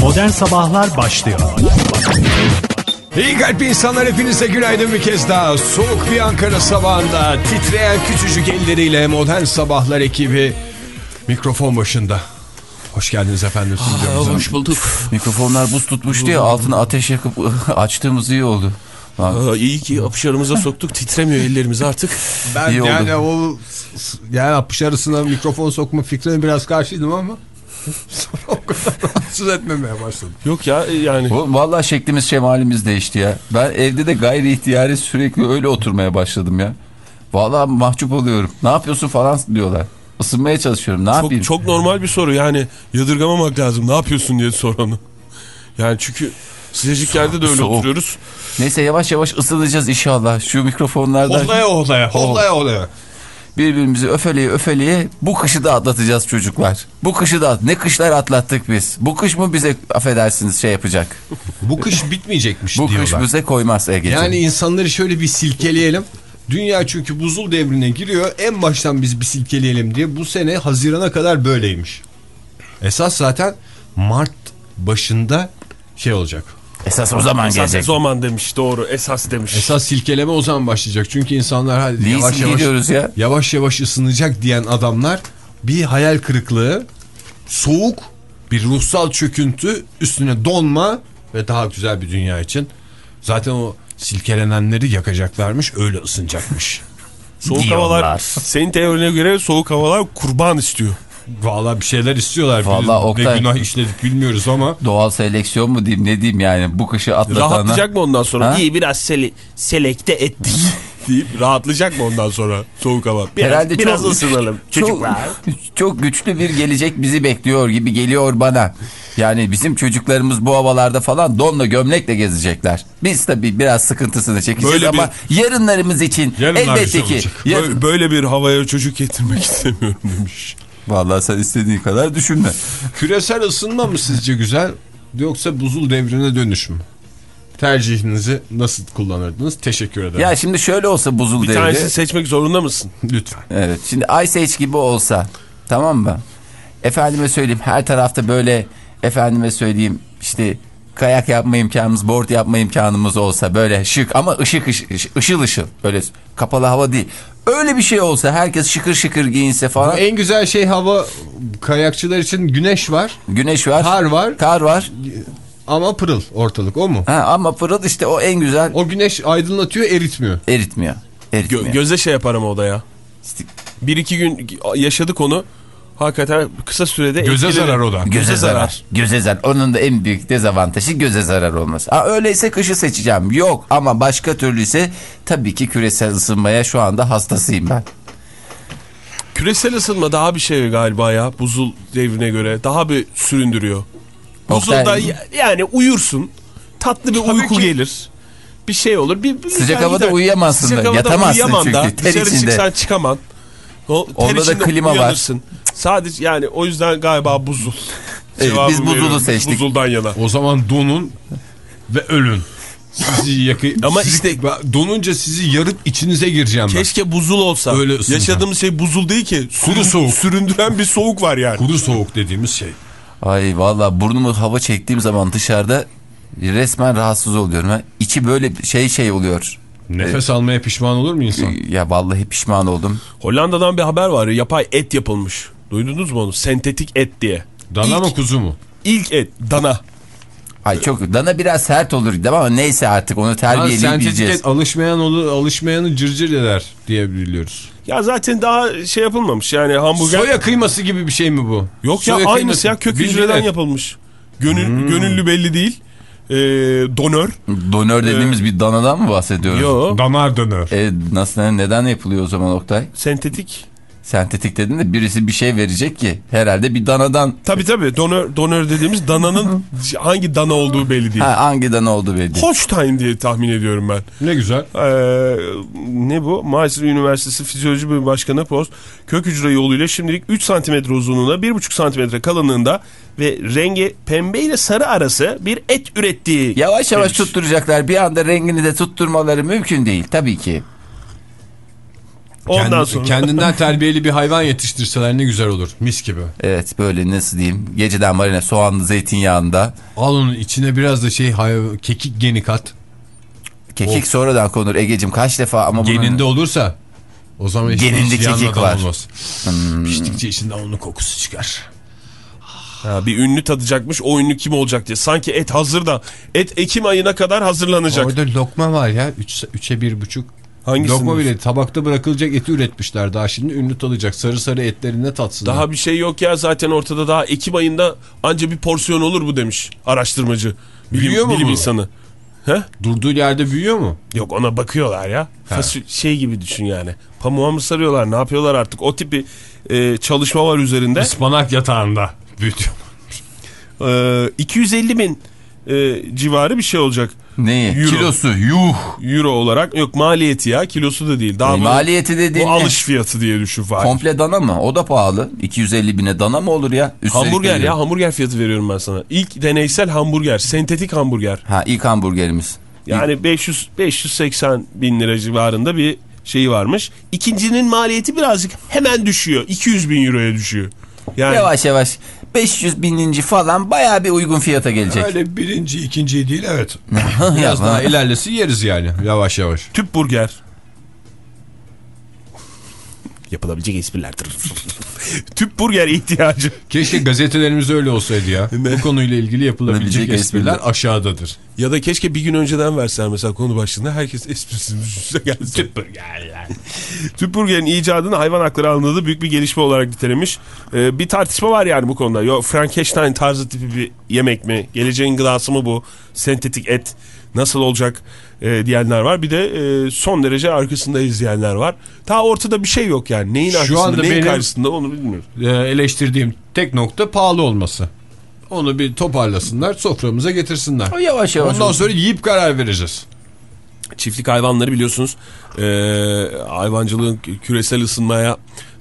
Modern Sabahlar başlıyor. İyi kalp insanlar hepinize günaydın bir kez daha. Soğuk bir Ankara sabahında titreyen küçücük elleriyle modern sabahlar ekibi mikrofon başında. Hoş geldiniz efendim stüdyomuza. Hoş bulduk. Mikrofonlar buz tutmuştu ya altına ateş yakıp açtığımız iyi oldu. Aa, iyi ki apışarımıza soktuk titremiyor ellerimiz artık. Ben İyi oldu. yani o yani apış arasına mikrofon sokma fikrine biraz karşıydım ama sonra o kadar rahatsız etmemeye başladım. Yok ya yani Bu, vallahi şeklimiz şemalimiz değişti ya. Ben evde de gayri ihtiyari sürekli öyle oturmaya başladım ya. Vallahi mahcup oluyorum. Ne yapıyorsun falan diyorlar. Isınmaya çalışıyorum. Ne yapayım? çok, çok normal bir soru yani yadırgamamak lazım ne yapıyorsun diye sor onu. Yani çünkü sıcacık yerde de öyle soğuk. oturuyoruz. Neyse yavaş yavaş ısınacağız inşallah. Şu mikrofonlarda Olaya olaya olaya olaya. Birbirimizi öfeleye öfeleye bu kışı da atlatacağız çocuklar. Bu kışı da ne kışlar atlattık biz. Bu kış mı bize affedersiniz şey yapacak. Bu kış bitmeyecekmiş Bu diyorlar. kış bize koymaz Ege'ciğim. Yani insanları şöyle bir silkeleyelim. Dünya çünkü buzul devrine giriyor. En baştan biz bir silkeleyelim diye bu sene Haziran'a kadar böyleymiş. Esas zaten Mart başında şey olacak. Esas o zaman Esas gelecek. zaman demiş doğru esas demiş. Esas silkeleme o zaman başlayacak. Çünkü insanlar hadi Değilsin yavaş yavaş, ya. yavaş yavaş ısınacak diyen adamlar bir hayal kırıklığı, soğuk, bir ruhsal çöküntü, üstüne donma ve daha güzel bir dünya için. Zaten o silkelenenleri yakacaklarmış, öyle ısınacakmış. soğuk diyorlar. havalar senin teorine göre soğuk havalar kurban istiyor. Vallahi bir şeyler istiyorlar. Biz Vallahi ne Oktay- günah işledik bilmiyoruz ama. Doğal seleksiyon mu diyeyim ne diyeyim yani bu kışı atlatana. Rahatlayacak mı ondan sonra? Ha? İyi biraz sele selekte ettik deyip rahatlayacak mı ondan sonra soğuk hava? Biraz, Herhalde biraz çok, ısınalım çok, çocuklar. çok güçlü bir gelecek bizi bekliyor gibi geliyor bana. Yani bizim çocuklarımız bu havalarda falan donla gömlekle gezecekler. Biz tabii biraz sıkıntısını çekeceğiz Böyle ama yarınlarımız için Yarınlar elbette ki. böyle bir havaya çocuk getirmek istemiyorum demiş. Vallahi sen istediğin kadar düşünme. Küresel ısınma mı sizce güzel yoksa buzul devrine dönüş mü? Tercihinizi nasıl kullanırdınız? Teşekkür ederim. Ya şimdi şöyle olsa buzul Bir devri. tanesini seçmek zorunda mısın? Lütfen. Evet şimdi Ice Age gibi olsa tamam mı? Efendime söyleyeyim her tarafta böyle efendime söyleyeyim işte kayak yapma imkanımız, board yapma imkanımız olsa böyle şık ama ışık ışık ışıl ışıl böyle kapalı hava değil. Öyle bir şey olsa herkes şıkır şıkır giyinse falan. En güzel şey hava kayakçılar için güneş var Güneş var. kar var. Kar var. ama pırıl ortalık o mu? Ha, ama pırıl işte o en güzel O güneş aydınlatıyor eritmiyor. eritmiyor. Eritmiyor. Gö göze şey yapar ama o da ya. Bir iki gün yaşadık onu. Hakikaten kısa sürede Göze etkiledi. zarar o da. Göze zarar. Göze zarar. Onun da en büyük dezavantajı göze zarar olması. Ha, öyleyse kışı seçeceğim. Yok ama başka türlüyse tabii ki küresel ısınmaya şu anda hastasıyım ben. Küresel ısınma daha bir şey galiba ya buzul devrine göre. Daha bir süründürüyor. Buzulda yani uyursun. Tatlı bir uyku ki. gelir. Bir şey olur. Bir, bir Sıcak havada gider. uyuyamazsın Sıcak da, havada yatamazsın uyuyamam çünkü, da. ter Dışarı içinde. çıksan çıkaman. O, Onda da klima var. uyanırsın. Sadece yani o yüzden galiba buzul. Evet, biz buzulu veriyorum. seçtik. Buzuldan yana. O zaman donun ve ölün. Sizi yakı... Ama sizi- işte- donunca sizi yarıp içinize gireceğim ben. Keşke buzul olsa. Öyle. Yaşadığımız şey buzul değil ki. Kuru soğuk. Süründüren bir soğuk var yani. Kuru soğuk dediğimiz şey. Ay valla burnumu hava çektiğim zaman dışarıda resmen rahatsız oluyorum. Ha. İçi böyle şey şey oluyor. Nefes almaya pişman olur mu insan? Ya vallahi pişman oldum. Hollanda'dan bir haber var. Yapay et yapılmış. Duydunuz mu onu? Sentetik et diye. Dana İlk- mı kuzu mu? İlk et. Dana. Ay çok dana biraz sert olur değil mi? ama neyse artık onu Ha, sentetik et alışmayan olur, alışmayanı cırcır eder diye biliyoruz. Ya zaten daha şey yapılmamış. Yani hamburger. Soya kıyması gibi bir şey mi bu? Yok ya Soya aynısı kıyması. ya kök Bildiğin hücreden et. yapılmış. Gönül, Gönüllü belli değil. Ee, donör. Donör dediğimiz bir danadan mı bahsediyoruz? Yo. Damar dönör. E, nasıl neden yapılıyor o zaman Oktay? Sentetik. Sentetik dedin de birisi bir şey verecek ki herhalde bir danadan Tabii tabii donör, donör dediğimiz dananın hangi dana olduğu belli değil. ha, hangi dana oldu belli. Holstein diye tahmin ediyorum ben. Ne güzel. Ee, ne bu? Meister Üniversitesi Fizyoloji Bölümü Başkanı Post kök hücre yoluyla şimdilik 3 santimetre uzunluğunda 1,5 santimetre kalınlığında ve rengi pembe ile sarı arası bir et ürettiği. Yavaş yavaş demiş. tutturacaklar bir anda rengini de tutturmaları mümkün değil tabii ki. Ondan Kendi- sonra. Kendinden terbiyeli bir hayvan yetiştirseler ne güzel olur. Mis gibi. Evet böyle nasıl diyeyim geceden marine soğanlı zeytinyağında Al onun içine biraz da şey kekik geni kat. kekik sonradan konur Egecim kaç defa ama bunun Geninde olursa o zaman işte Geninde kekik var. Hmm. olmaz. Piştikçe içinden onun kokusu çıkar. Ha, bir ünlü tadacakmış o ünlü kim olacak diye. Sanki et hazır da et Ekim ayına kadar hazırlanacak. Orada lokma var ya. Üç, üçe bir buçuk. Hangisini Lokma bile tabakta bırakılacak eti üretmişler daha şimdi ünlü tadacak. Sarı sarı etlerinde tatsınlar. Daha bir şey yok ya zaten ortada daha Ekim ayında anca bir porsiyon olur bu demiş araştırmacı. Bilim, Büyüyor mu bilim bu? insanı. He? Durduğu yerde büyüyor mu? Yok ona bakıyorlar ya. Fasül, şey gibi düşün yani. Pamuğa mı sarıyorlar ne yapıyorlar artık o tipi e, çalışma var üzerinde. Ispanak yatağında büyütüyor. E, 250 bin e, civarı bir şey olacak. neyi Euro. kilosu yuh Euro olarak yok maliyeti ya kilosu da değil. Daha E, bu- maliyeti dediğin bu ne? alış fiyatı diye düşün Fahir. komple dana mı o da pahalı 250 bine dana mı olur ya Üstelik Hamburger de- ya hamburger fiyatı veriyorum ben sana. İlk deneysel hamburger, sentetik hamburger. ha ilk hamburgerimiz Yani 500 580 bin lira civarında bir şeyi varmış. İkincinin maliyeti birazcık hemen düşüyor. 200 bin euroya düşüyor. Yani yavaş yavaş 500 bininci falan baya bir uygun fiyata gelecek Öyle birinci ikinci değil evet. Biraz daha ilerlesin yeriz yani yavaş yavaş. tüp burger. Yapılabilecek esprilerdir. tüp burger ihtiyacı. Keşke gazetelerimiz öyle olsaydı ya. Bu konuyla ilgili yapılabilecek espriler aşağıdadır. Ya da keşke bir gün önceden verseler mesela konu başlığında herkes esprisini düşünse gelsin. Tüp burger yani. Tüp burgerin icadını hayvan hakları alanında büyük bir gelişme olarak nitelemiş. Ee, bir tartışma var yani bu konuda. Yo, Frankenstein tarzı tipi bir yemek mi? Geleceğin gıdası mı bu? Sentetik et nasıl olacak e, diyenler var. Bir de e, son derece arkasında izleyenler var. Ta ortada bir şey yok yani. Neyin Şu arkasında anda neyin benim- karşısında onu bilmiyoruz. Ee, eleştirdiğim tek nokta pahalı olması. Onu bir toparlasınlar soframıza getirsinler. o yavaş yavaş Ondan olsun. sonra yiyip karar vereceğiz. çiftlik hayvanları biliyorsunuz e, hayvancılığın küresel ısınmaya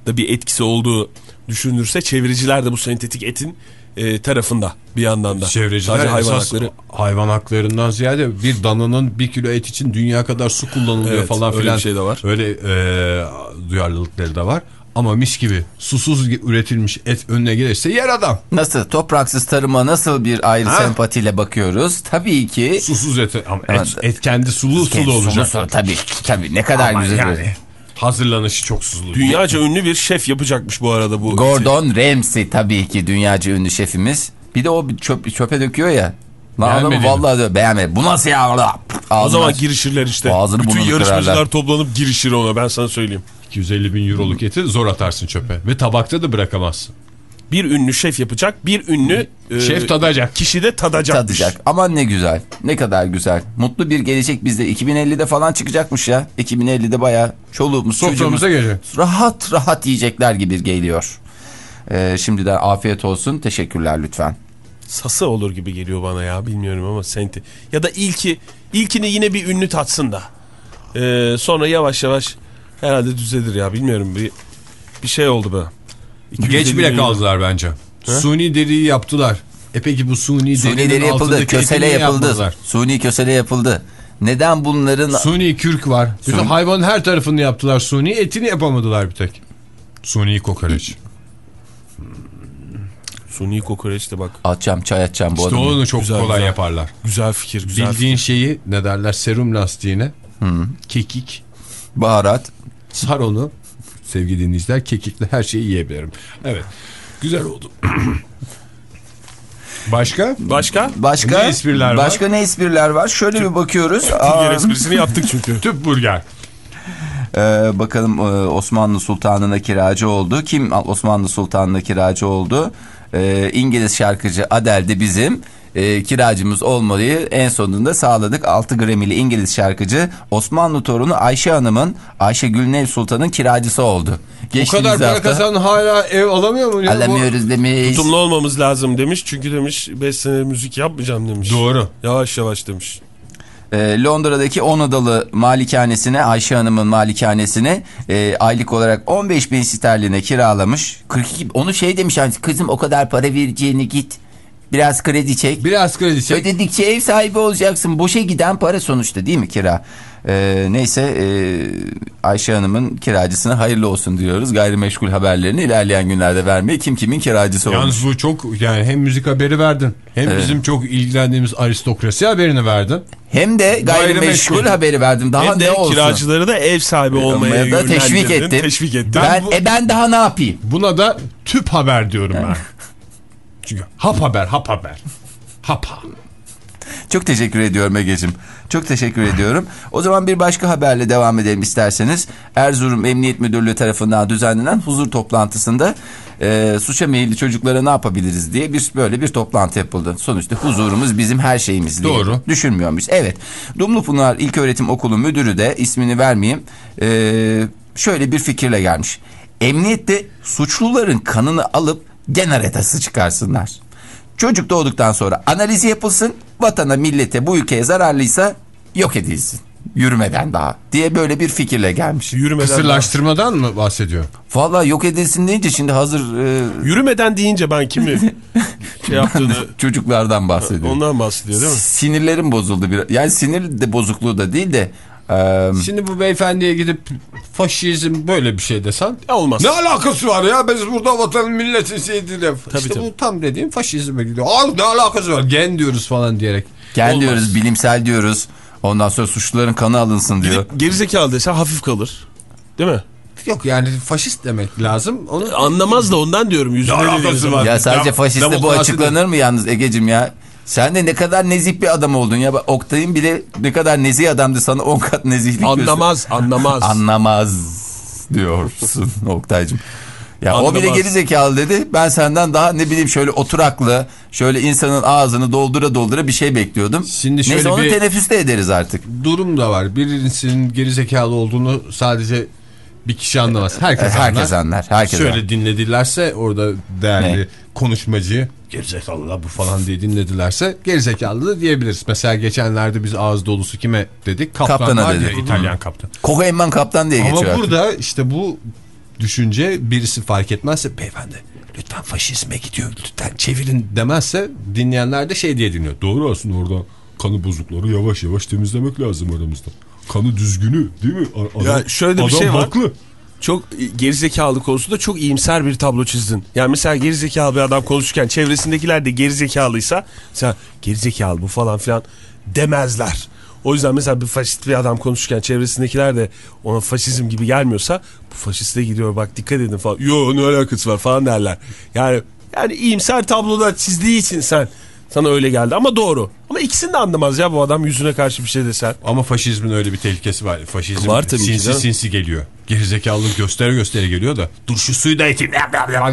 da bir etkisi olduğu düşünülürse çeviriciler de bu sentetik etin e, tarafında bir yandan da. Çevreciler Sadece hayvan hakları. hayvan haklarından ziyade bir dananın bir kilo et için dünya kadar su kullanılıyor Evet, falan öyle filan. bir şey de var. Öyle e, duyarlılıkları da var. Ama mis gibi susuz üretilmiş et önüne gelirse yer adam. Nasıl topraksız tarıma nasıl bir ayrı Ha? sempatiyle bakıyoruz? Tabii ki Susuz et ama et, et kendi sulu sulu olacak. Sulu- tabii tabii ne kadar Ama güzel. yani olur. Hazırlanışı çok sulu. Dünyaca ünlü bir şef yapacakmış bu arada bu. Gordon Ramsay tabii ki dünyaca ünlü şefimiz. Bir de o çöp, çöpe döküyor ya. Lan adamı Beğenmedi mi? vallahi diyor, beğenmedi. Bu nasıl ya? O zaman girişirler işte. Ağzını Bütün yarışmacılar kırarlar. toplanıp girişir ona ben sana söyleyeyim. 250 bin euroluk eti zor atarsın çöpe. Ve tabakta da bırakamazsın. Bir ünlü şef yapacak, bir ünlü e, Şef tadacak. kişi de tadacakmış. tadacak. Aman ne güzel. Ne kadar güzel. Mutlu bir gelecek bizde. 2050'de falan çıkacakmış ya. 2050'de bayağı çoluğumuz çocuğumuz Soframıza gelecek. rahat rahat yiyecekler gibi geliyor. Ee, şimdiden afiyet olsun. Teşekkürler lütfen. Sası olur gibi geliyor bana ya bilmiyorum ama senti. Ya da ilki ilkini yine bir ünlü tatsın da. Ee, sonra yavaş yavaş herhalde düzelir ya bilmiyorum bir bir şey oldu be. Geç 250 bile kaldılar bence. Suni deriyi yaptılar. E peki bu suni, Suni derinin deri yapıldı. Kösele yapıldı. yapmadılar? Suni kösele yapıldı. Neden bunların... Suni kürk var. Bütün Suni- hayvanın her tarafını yaptılar suni. Etini yapamadılar bir tek. Suni kokoreç. Suni kokoreç de bak Atacağım çay atacağım bu İşte adamı. onu çok Güzel, kolay güzel. yaparlar. güzel fikir güzel Bildiğin şeyi ne derler serum lastiğine. Kekik. Baharat. Sar onu. Sevgili dinleyiciler kekikle her şeyi yiyebilirim. Evet. Güzel oldu. Başka? Başka? Başka Ne espriler var? Başka ne espriler var? Şöyle bir bakıyoruz. Aa, Yer esprisini yaptık çünkü. Tüp burger. Ee, bakalım e, Osmanlı Sultanı'na kiracı oldu. Kim Osmanlı Sultanı'na kiracı oldu? Ee, İngiliz şarkıcı Adele de bizim e, kiracımız olmayı en sonunda sağladık. 6 Grammy'li İngiliz şarkıcı Osmanlı torunu Ayşe Hanım'ın Ayşe Gülnev Sultan'ın kiracısı oldu. Bu Geçtiğimiz kadar para hafta kazanan hala ev alamıyor mu? ya? Alamıyoruz demiş. Tutumlu olmamız lazım demiş. Çünkü demiş 5 sene müzik yapmayacağım demiş. Doğru. Yavaş yavaş demiş. Ee, Londra'daki 10 odalı malikanesine Ayşe Hanım'ın malikanesine e, aylık olarak 15 bin sterline kiralamış. 42 onu şey demiş yani kızım o kadar para vereceğini git biraz kredi çek. Biraz kredi çek. Ödedikçe ev sahibi olacaksın. Boşa giden para sonuçta değil mi kira? Ee, neyse e, Ayşe Hanım'ın kiracısına hayırlı olsun diyoruz. Gayrimeşgul haberlerini ilerleyen günlerde vermeyi kim kimin kiracısı olmuş. Yalnız bu çok yani hem müzik haberi verdin hem bizim çok ilgilendiğimiz aristokrasi haberini verdin. Hem de gayrimeşgul Gayrimeşgul. haberi verdim. Daha Hem ne de olsun. kiracıları da ev sahibi olmaya Olmaya da teşvik ettim. Teşvik ettim. Ben, bu- e ben daha ne yapayım? Buna da tüp haber diyorum ben. Çünkü hap haber hap haber. Hapa. Çok teşekkür ediyorum Ege'cim. Çok teşekkür ediyorum. O zaman bir başka haberle devam edelim isterseniz. Erzurum Emniyet Müdürlüğü tarafından düzenlenen huzur toplantısında e, suça meyilli çocuklara ne yapabiliriz diye bir böyle bir toplantı yapıldı. Sonuçta huzurumuz bizim her şeyimiz diye Doğru. düşünmüyor muyuz? Evet. Dumlupınar İlköğretim Okulu müdürü de ismini vermeyeyim. e, şöyle bir fikirle gelmiş. Emniyette suçluların kanını alıp gen haritası çıkarsınlar. Çocuk doğduktan sonra analizi yapılsın, vatana, millete, bu ülkeye zararlıysa yok edilsin. Yürümeden daha diye böyle bir fikirle gelmiş. Yürümeden, Kısırlaştırmadan mı bahsediyor? Vallahi yok edilsin deyince şimdi hazır e, yürümeden deyince ben kimi şey yaptığını çocuklardan bahsediyorum. ondan bahsediyor değil mi? Sinirlerim bozuldu biraz. Yani sinir de bozukluğu da değil de e, Şimdi bu beyefendiye gidip faşizm böyle bir şey desen Ya olmaz. ne alakası var ya biz burada vatanın milletin şeydiyle Tabii, işte tabii. bu tam dediğim faşizme gidiyor. Al ne alakası var gen diyoruz falan diyerek. gel Olmaz. diyoruz, bilimsel diyoruz. Ondan sonra suçluların kanı alınsın diyor. Gidip gerizekalı dese hafif kalır. Değil mi? Yok yani faşist demek lazım. Onu Anlamaz da ondan diyorum. Yüzüne Ne alakası var? Ya sadece faşiste bu açıklanır mı yalnız Egecim ya? Sen de ne kadar nezih bir adam oldun ya. Oktay'ın bile ne kadar nezih adamdı sana 10 kat nezihlik Anlamaz, anlamaz. Anlamaz diyorsun Oktay'cım. Ya o bile Anlamaz. geri zekalı dedi. Ben senden daha ne bileyim şöyle oturaklı, şöyle insanın ağzını doldura doldura bir şey bekliyordum. Şimdi Neyse şöyle onu bir- teneffüste ederiz artık. durum da var. Birisinin gerizekalı olduğunu sadece bir kişi anlamaz. Herkes, Herkes anlar. anlar. Herkes Şöyle anlar. dinledilerse orada değerli Ne? konuşmacı gerizekalı la bu falan diye dinledilerse gerizekalı da diyebiliriz. Mesela geçenlerde biz ağız dolusu kime dedik? Kaptan Kaptana var ya dedik. İtalyan kaptan. Kokainman kaptan diye Ama geçiyor. artık. burada işte bu düşünce birisi fark etmezse beyefendi lütfen faşizme gidiyor lütfen çevirin demezse dinleyenler de şey diye dinliyor. Doğru aslında orada kanı bozukları yavaş yavaş temizlemek lazım aramızda. Kanı düzgünü değil mi? Adam, Ya şöyle bir adam şey var. haklı. Çok gerizekalı konusunda çok iyimser bir tablo çizdin. Yani mesela gerizekalı bir adam konuşurken çevresindekiler de gerizekalıysa sen gerizekalı bu falan filan demezler. O yüzden mesela bir faşist bir adam konuşurken çevresindekiler de ona faşizm gibi gelmiyorsa bu faşiste gidiyor bak dikkat edin falan. Yo ne alakası var falan derler. Yani yani iyimser tabloda çizdiği için sen sana öyle geldi ama doğru. Ama ikisini de anlamaz ya bu adam yüzüne karşı bir şey desen. Ama faşizmin öyle bir tehlikesi var. Faşizm Var tabii ki sinsi canım. sinsi geliyor. Gerizekalılık göstere göstere geliyor da dur şu suyu da iteyim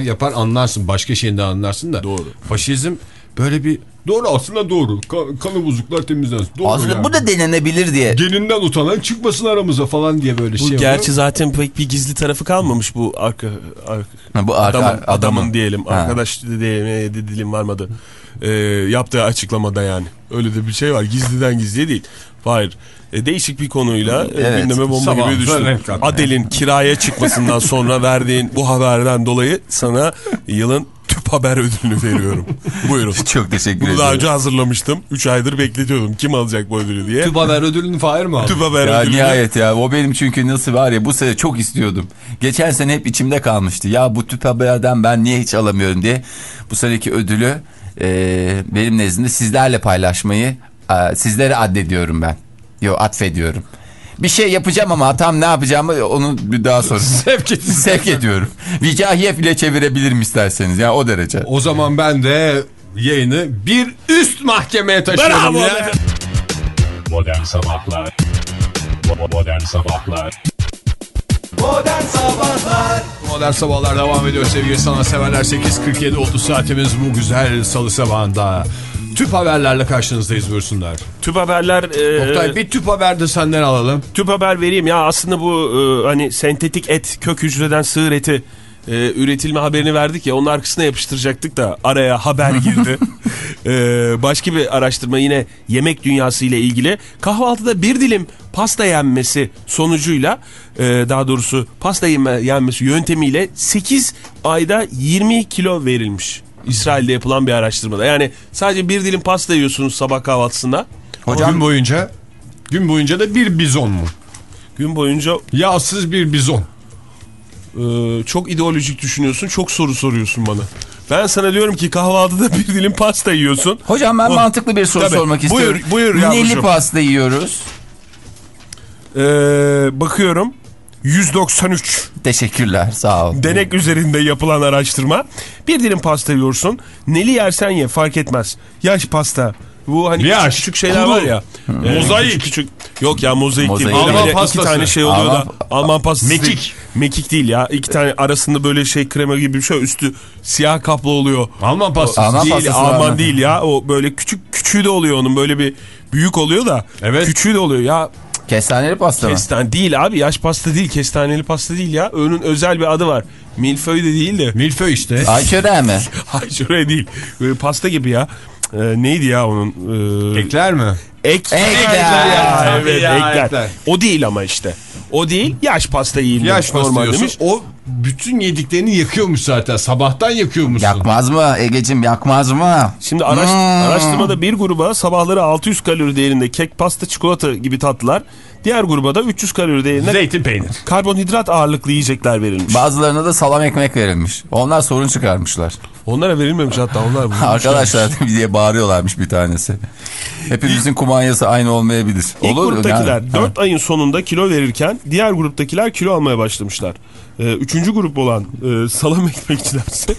yapar anlarsın. Başka şeyinde anlarsın da. Doğru. Faşizm böyle bir doğru aslında doğru. Ka- kanı bozuklar temizlensin. Doğru Aslında yani. bu da denenebilir diye. Gelinden utanan çıkmasın aramıza falan diye böyle Bu şey gerçi oluyor. zaten pek bir gizli tarafı kalmamış bu arka, arka Ha, bu arka- adamın, adamın. adamın diyelim Ha. arkadaş diyelim dilim varmadı ee, yaptığı açıklamada yani öyle de bir şey var gizliden gizliye değil hayır e, değişik bir konuyla e, Evet. gündeme bomba Sabah gibi düştü renk katma. Adel'in kiraya çıkmasından sonra verdiğin bu haberden dolayı sana yılın tüp haber ödülünü veriyorum buyurun Çok teşekkür bunu ederim. daha önce hazırlamıştım 3 aydır bekletiyordum kim alacak bu ödülü diye Tüp haber ödülünü Fahir mi aldı? tüp haber Ya ödülünü nihayet ya o benim çünkü nasıl var ya bu sene çok istiyordum. Geçen sene hep içimde kalmıştı. Ya bu tüp haberden ben niye hiç alamıyorum diye. Bu seneki ödülü e, benim nezdimde sizlerle paylaşmayı e, sizlere addediyorum ben. Yo atfediyorum. Bir şey yapacağım ama tam ne yapacağımı onu bir daha sonra Sevk sevk ediyorum. Vicahiye bile çevirebilirim isterseniz ya o derece. O zaman ben de yayını bir üst mahkemeye taşıyorum Bravo ya. Modern Sabahlar Bo- Modern Sabahlar Modern Sabahlar devam ediyor sevgili sanatseverler. 8.47 oldu saatimiz bu güzel salı sabahında. Tüp haberlerle karşınızdayız buyursunlar. tüp haberler e, Oktay bir tüp haber de senden alalım. Tüp haber vereyim ya aslında bu e, hani sentetik et kök hücreden sığır eti e, üretilme haberini verdik ya onun arkasına yapıştıracaktık da araya haber girdi. E, başka bir araştırma yine yemek dünyası ile ilgili kahvaltıda bir dilim pasta yenmesi sonucuyla e, daha doğrusu pasta yeme, yenmesi yöntemiyle 8 ayda 20 kilo verilmiş. İsrail'de yapılan bir araştırmada. Yani sadece bir dilim pasta yiyorsunuz sabah kahvaltısında. Gün boyunca Gün boyunca da bir bizon mu? Gün boyunca Yağsız bir bizon. E, çok ideolojik düşünüyorsun. Çok soru soruyorsun bana. Ben sana diyorum ki kahvaltıda bir dilim pasta yiyorsun. Hocam ben Bu- mantıklı bir soru Tabii. sormak Buyur, istiyorum. buyur Neli yavrucuğum. pasta yiyoruz? E, bakıyorum 193 Teşekkürler sağ ol. denek üzerinde yapılan araştırma. Bir dilim pasta yiyorsun. Neli yersen ye fark etmez. Yaş pasta. Bu hani küçük, küçük şeyler kuru. var ya. E, Mozaik. Küçük, küçük. Yok ya mozaik, Mozaik. değil. Alman Böyle iki pastası. tane şey oluyor Alman- da. Alman pastası Mekik. değil. Mekik değil ya. İki tane arasında böyle şey krema gibi bir şey üstü siyah kaplı oluyor. Alman pastası. Alman değil pastası Alman değil ya. O böyle küçük küçüğü de oluyor onun böyle bir büyük oluyor da. Evet. Küçüğü de oluyor ya. Kestaneli pasta mı? Kestan değil abi yaş pasta değil kestaneli pasta değil ya. Önün özel bir adı var. Milföy de değil de. Milföy işte. Ayçöre mi? Şuraya değil. Böyle pasta gibi ya. Ee, neydi ya onun? Ee, Ekler mi? ek. Ekler. Ya, Tabii evet ya, ekler. ekler. O değil ama işte. O değil. Yaş pasta yiyin. Yaş pasta normal diyorsun. demiş. O bütün yediklerini yakıyormuş zaten. Sabahtan yakıyormuşsun. Yakmaz mı Egecim yakmaz mı? Şimdi araş, Hmm. araştırmada bir gruba sabahları 600 kalori değerinde kek, pasta, çikolata gibi tatlılar. Diğer gruba da 300 kalori değerinde Zeytin peynir. karbonhidrat ağırlıklı yiyecekler verilmiş. Bazılarına da salam ekmek verilmiş. Onlar sorun çıkarmışlar. Onlara verilmemiş hatta onlar. Arkadaşlar diye bağırıyorlarmış bir tanesi. Hepimizin kumanyası aynı olmayabilir. İlk Olur, gruptakiler yani. 4 ayın sonunda kilo verirken diğer gruptakiler kilo almaya başlamışlar. Ee, üçüncü grup olan e, salam ekmekçilerse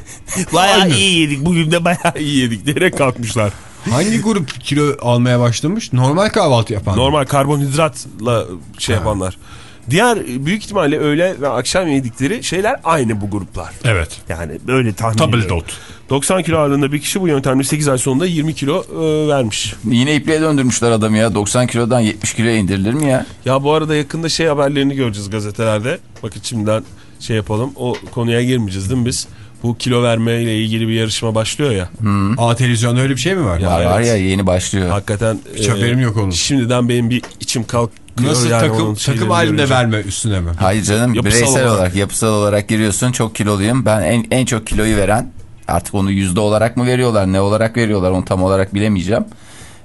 bayağı iyi yedik bugün de bayağı iyi yedik diyerek kalkmışlar. Hangi grup kilo almaya başlamış? Normal kahvaltı yapan. Normal karbonhidratla şey yapanlar. Diğer büyük ihtimalle öğle ve akşam yedikleri şeyler aynı bu gruplar. Evet. Yani böyle tahmin Double ediyorum. dot. 90 kilo ağırlığında bir kişi bu yöntemle 8 ay sonunda 20 kilo e, vermiş. Yine ipliğe döndürmüşler adamı ya. 90 kilodan 70 kiloya indirilir mi ya? Ya bu arada yakında şey haberlerini göreceğiz gazetelerde. Bakın şimdiden şey yapalım. O konuya girmeyeceğiz değil mi biz? Bu kilo verme ile ilgili bir yarışma başlıyor ya. Aa televizyonda öyle bir şey mi var? Ya, Var, evet. var ya yeni başlıyor. Hakikaten Hiç haberim yok onun. Şimdiden benim bir içim kalkıyor. Nasıl yani takım takım halinde verme üstüne mi? Hayır canım Yapısal bireysel olarak. olarak. yapısal olarak giriyorsun. Çok kiloluyum. Ben en, en çok kiloyu veren artık onu yüzde olarak mı veriyorlar ne olarak veriyorlar onu tam olarak bilemeyeceğim.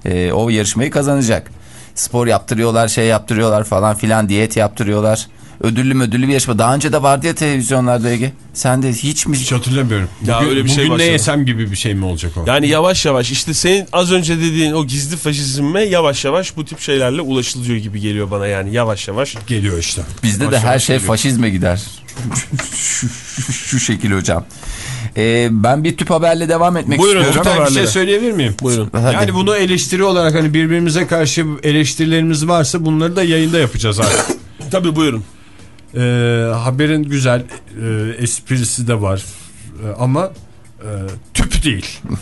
Ee, o yarışmayı kazanacak. Spor yaptırıyorlar şey yaptırıyorlar falan filan diyet yaptırıyorlar. Ödüllü ödüllü bir yarışma. Daha önce de vardı ya televizyonlarda Ege. Sen de hiç mi? Hiç hatırlamıyorum. Ya bugün, öyle bir şey bugün ne yesem gibi bir şey mi olacak o? Yani yavaş yavaş işte senin az önce dediğin o gizli faşizme yavaş yavaş bu tip şeylerle ulaşılıyor gibi geliyor bana yani yavaş yavaş. Geliyor işte. Bizde de Yavaş her yavaş şey geliyor. faşizme gider. şu, şu, şu şekil hocam. Ee, ben bir tüp haberle devam etmek Buyurun, istiyorum. Ben bir şey söyleyebilir miyim? Buyurun. Hadi. Yani bunu eleştiri olarak hani birbirimize karşı eleştirilerimiz varsa bunları da yayında yapacağız artık. Tabii buyurun. Ee, haberin güzel e, esprisi de var. E, ama e, tüp değil.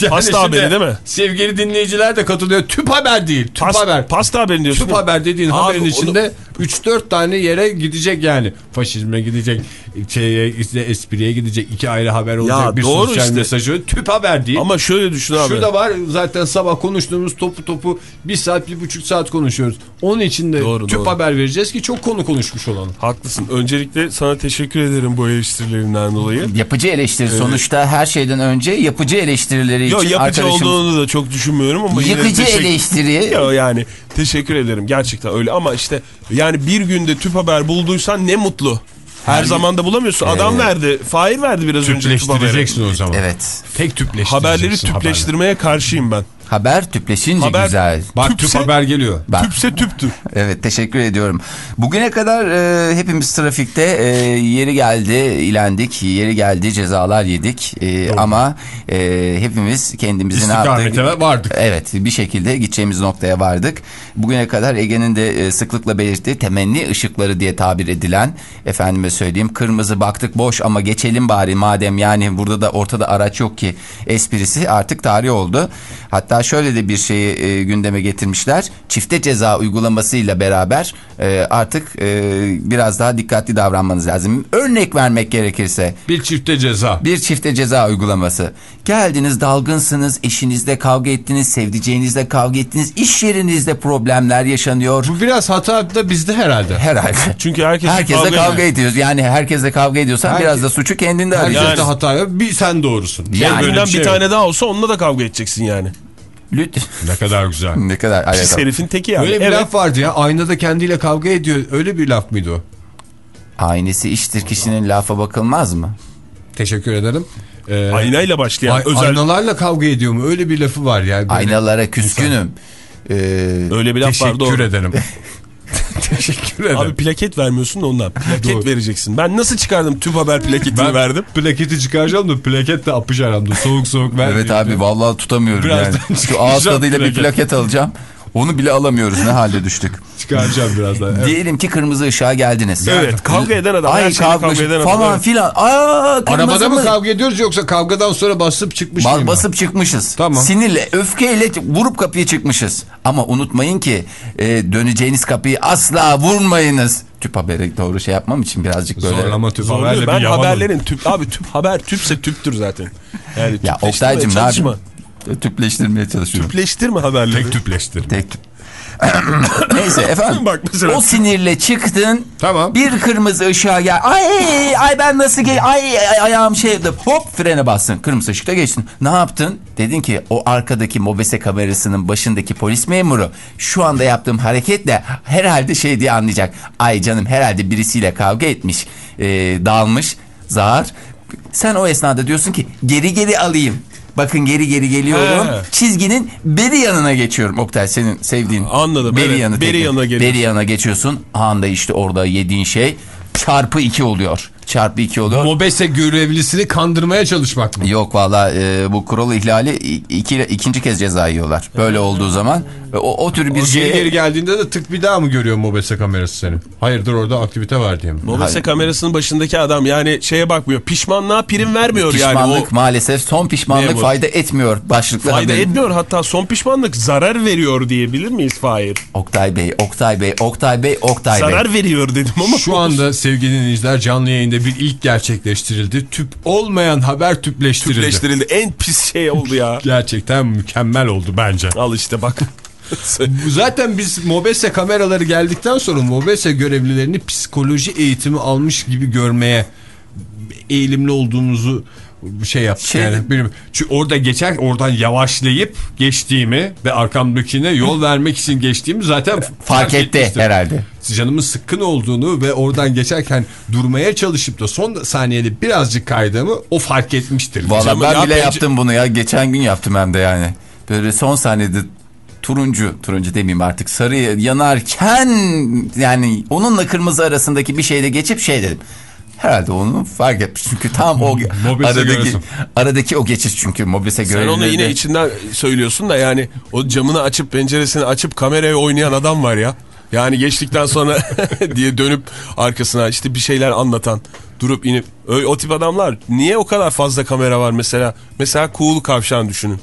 Yani Pasta haberi değil mi? Sevgili dinleyiciler de katılıyor. Tüp haber değil. Tüp Pas- haber. Pasta haberini diyorsun. Tüp haber dediğin Abi haberin onu- içinde 3-4 tane yere gidecek yani. Faşizme gidecek, şeye, işte espriye gidecek, iki ayrı haber olacak, bir doğru sosyal işte. mesajı. Tüp haber değil. Ama şöyle düşün abi. Şurada var zaten sabah konuştuğumuz topu topu bir saat bir buçuk saat konuşuyoruz. Onun için de Doğru, tüp doğru. haber vereceğiz ki çok konu konuşmuş olalım. Haklısın. Öncelikle sana teşekkür ederim bu eleştirilerinden dolayı. Yapıcı eleştiri sonuçta her şeyden önce yapıcı eleştirileri Yok için yapıcı arkadaşım olduğunu da çok düşünmüyorum ama yıkıcı teşekkür- eleştiri Yo, yani teşekkür ederim gerçekten öyle ama işte yani bir günde tüp haber bulduysan ne mutlu. Her zaman da bulamıyorsun. Adam verdi. Fahir verdi biraz önce. Tüpleştireceksin o zaman. evet Tek tüpleştireceksin. Haberleri tüpleştirmeye karşıyım ben. Haber tüpleşince Haber- güzel. Bak Tüpse- tüp haber geliyor. Bak, Tüpse tüptür. Evet teşekkür ediyorum. Bugüne kadar e, hepimiz trafikte e, yeri geldi ilendik, yeri geldi cezalar yedik E, ama e, hepimiz kendimizi ne yaptık? İstikamete vardık. Evet bir şekilde gideceğimiz noktaya vardık. Bugüne kadar Ege'nin de e, sıklıkla belirttiği temenni ışıkları diye tabir edilen efendime söyleyeyim kırmızı baktık boş ama geçelim bari madem yani burada da ortada araç yok ki esprisi artık tarih oldu. Hatta şöyle de bir şeyi e, gündeme getirmişler. Çifte ceza uygulamasıyla beraber e, artık e, biraz daha dikkatli davranmanız lazım. Örnek vermek gerekirse Bir çifte ceza. bir çifte ceza uygulaması. Geldiniz dalgınsınız, eşinizle kavga ettiniz, sevdiceğinizle kavga ettiniz, iş yerinizde problemler yaşanıyor. Bu biraz hata da bizde herhalde. Herhalde. Çünkü herkes Herkesle kavga, ediyoruz. Yani herkesle kavga ediyorsan Herkes- biraz da suçu kendinde arayacaksın. Yani- hata yok. Bir sen doğrusun. Yani- bir şey bir yok. tane daha olsa onunla da kavga edeceksin yani. Lüt Ne kadar güzel. ne kadar Pis evet. herifin teki yani. Öyle bir evet. laf vardı ya aynada kendiyle kavga ediyor. Öyle bir laf mıydı o? Aynesi iştir kişinin lafa bakılmaz mı? Teşekkür ederim. Ee, Aynayla başlayan ay- özel... Aynalarla kavga ediyor mu? Öyle bir lafı var yani. Böyle- Aynalara küskünüm. Ee, Öyle bir laf vardı Teşekkür ederim. Teşekkür ederim. Abi plaket vermiyorsun da ondan. Plaket Doğru. vereceksin. Ben nasıl çıkardım tüp haber plaketini ben verdim. plaketi çıkaracağım da plaket de apış aramda. Soğuk soğuk ver. evet abi vallahi tutamıyorum Birazdan yani. Ağız tadıyla bir plaket. plaket alacağım. Onu bile alamıyoruz ne halde düştük. Çıkaracağım birazdan. Evet. Diyelim ki kırmızı ışığa geldiniz. Evet kavga eden adam. Ay kavga, kavga eden adam. falan Evet. filan. Aa, Arabada mı mı? kavga ediyoruz yoksa kavgadan sonra basıp çıkmış Bas- mıyım? basıp çıkmışız. Tamam. Sinirle, öfkeyle vurup kapıyı çıkmışız. Ama unutmayın ki e, döneceğiniz kapıyı asla vurmayınız. Tüp haberi doğru şey yapmam için birazcık böyle. Zorlama tüp Zorluyor. haberle Ben bir haberlerin tüp abi tüp haber tüpse tüptür zaten. Yani Ya Oktay'cım ne yapayım? Tüpleştirmeye çalışıyorum. Tüpleştirme haberleri. Tek tüpleştir. Tek tüp. Neyse efendim. Bak mesela- O sinirle çıktın. Tamam. Bir kırmızı ışığa gel. Ay ay ben nasıl gel? Ay, ay ayağım şey yaptı. Hop frene bastın. Kırmızı ışıkta geçtin. Ne yaptın? Dedin ki o arkadaki mobese kamerasının başındaki polis memuru şu anda yaptığım hareketle herhalde şey diye anlayacak. Ay canım herhalde birisiyle kavga etmiş. Ee, dağılmış. Zar. Sen o esnada diyorsun ki geri geri alayım. Bakın geri geri geliyorum. He. Çizginin beri yanına geçiyorum. Oktay senin sevdiğin. Anladım, Beri evet. yanı. Beri yanına geliyorsun. Beri yanına geçiyorsun. Anda işte orada yediğin şey çarpı iki oluyor. Çarpı iki oluyor. Mobese görevlisini kandırmaya çalışmak mı? Yok valla e, bu kuralı ihlali iki, ikinci kez ceza yiyorlar. Böyle olduğu zaman e, o, o tür bir O şey. geri geldiğinde de tık bir daha mı görüyor Mobese kamerası senin? Hayırdır orada aktivite var diye mi? Mobese Hayır. kamerasının başındaki adam yani şeye bakmıyor. Pişmanlığa prim vermiyor yani. Pişmanlık maalesef son pişmanlık Memur. fayda etmiyor. Başlıklı fayda haberin. etmiyor. Hatta son pişmanlık zarar veriyor diyebilir miyiz Fahir? Oktay Bey, Oktay Bey, Oktay Bey, Oktay Bey. Zarar veriyor dedim ama. Şu anda sevgili dinleyiciler canlı yayında bir ilk gerçekleştirildi. Tüp olmayan haber tüpleştirildi. Tüpleştirildi. En pis şey oldu ya. Gerçekten mükemmel oldu bence. Al işte bak. Zaten biz Mobese kameraları geldikten sonra Mobese görevlilerini psikoloji eğitimi almış gibi görmeye eğilimli olduğumuzu şey yaptık Şey- yani. Benim, çünkü orada geçer oradan yavaşlayıp geçtiğimi ve arkamdakine yol vermek için geçtiğimi zaten Fark etti etmiştim. herhalde. Canımın sıkkın olduğunu ve oradan geçerken durmaya çalışıp da son saniyede birazcık kaydığımı o fark etmiştir. Valla ben ya bile pence- yaptım bunu ya. Geçen gün yaptım hem de yani. Böyle son saniyede turuncu, turuncu demeyeyim artık sarı yanarken yani onunla kırmızı arasındaki bir şeyde geçip şey dedim. Herhalde onu fark etmiş çünkü tam o aradaki görüyorsun. aradaki o geçiş çünkü mobese Sen görevlileri onu yine de- içinden söylüyorsun da yani o camını açıp penceresini açıp kameraya oynayan adam var ya. Yani geçtikten sonra diye dönüp arkasına işte bir şeyler anlatan durup inip Ö- o tip adamlar niye o kadar fazla kamera var mesela mesela cool kavşağın düşünün.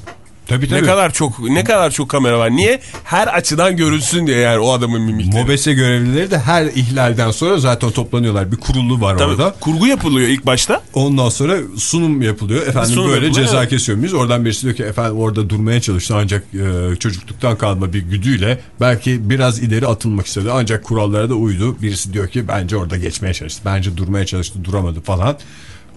Tabii Ne kadar çok ne kadar çok kamera var. Niye? Her açıdan görülsün diye yani o adamın mimikleri. Mobese görevlileri de her ihlalden sonra zaten toplanıyorlar. Bir kurulu var Tabii, orada. kurgu yapılıyor ilk başta. Ondan sonra sunum yapılıyor. Efendim Sunum böyle yapılıyor, ceza evet. kesiyor muyuz? Oradan birisi diyor ki efendim orada durmaya çalıştı ancak e, çocukluktan kalma bir güdüyle belki biraz ileri atılmak istedi. Ancak kurallara da uydu. Birisi diyor ki bence orada geçmeye çalıştı. Bence durmaya çalıştı duramadı falan.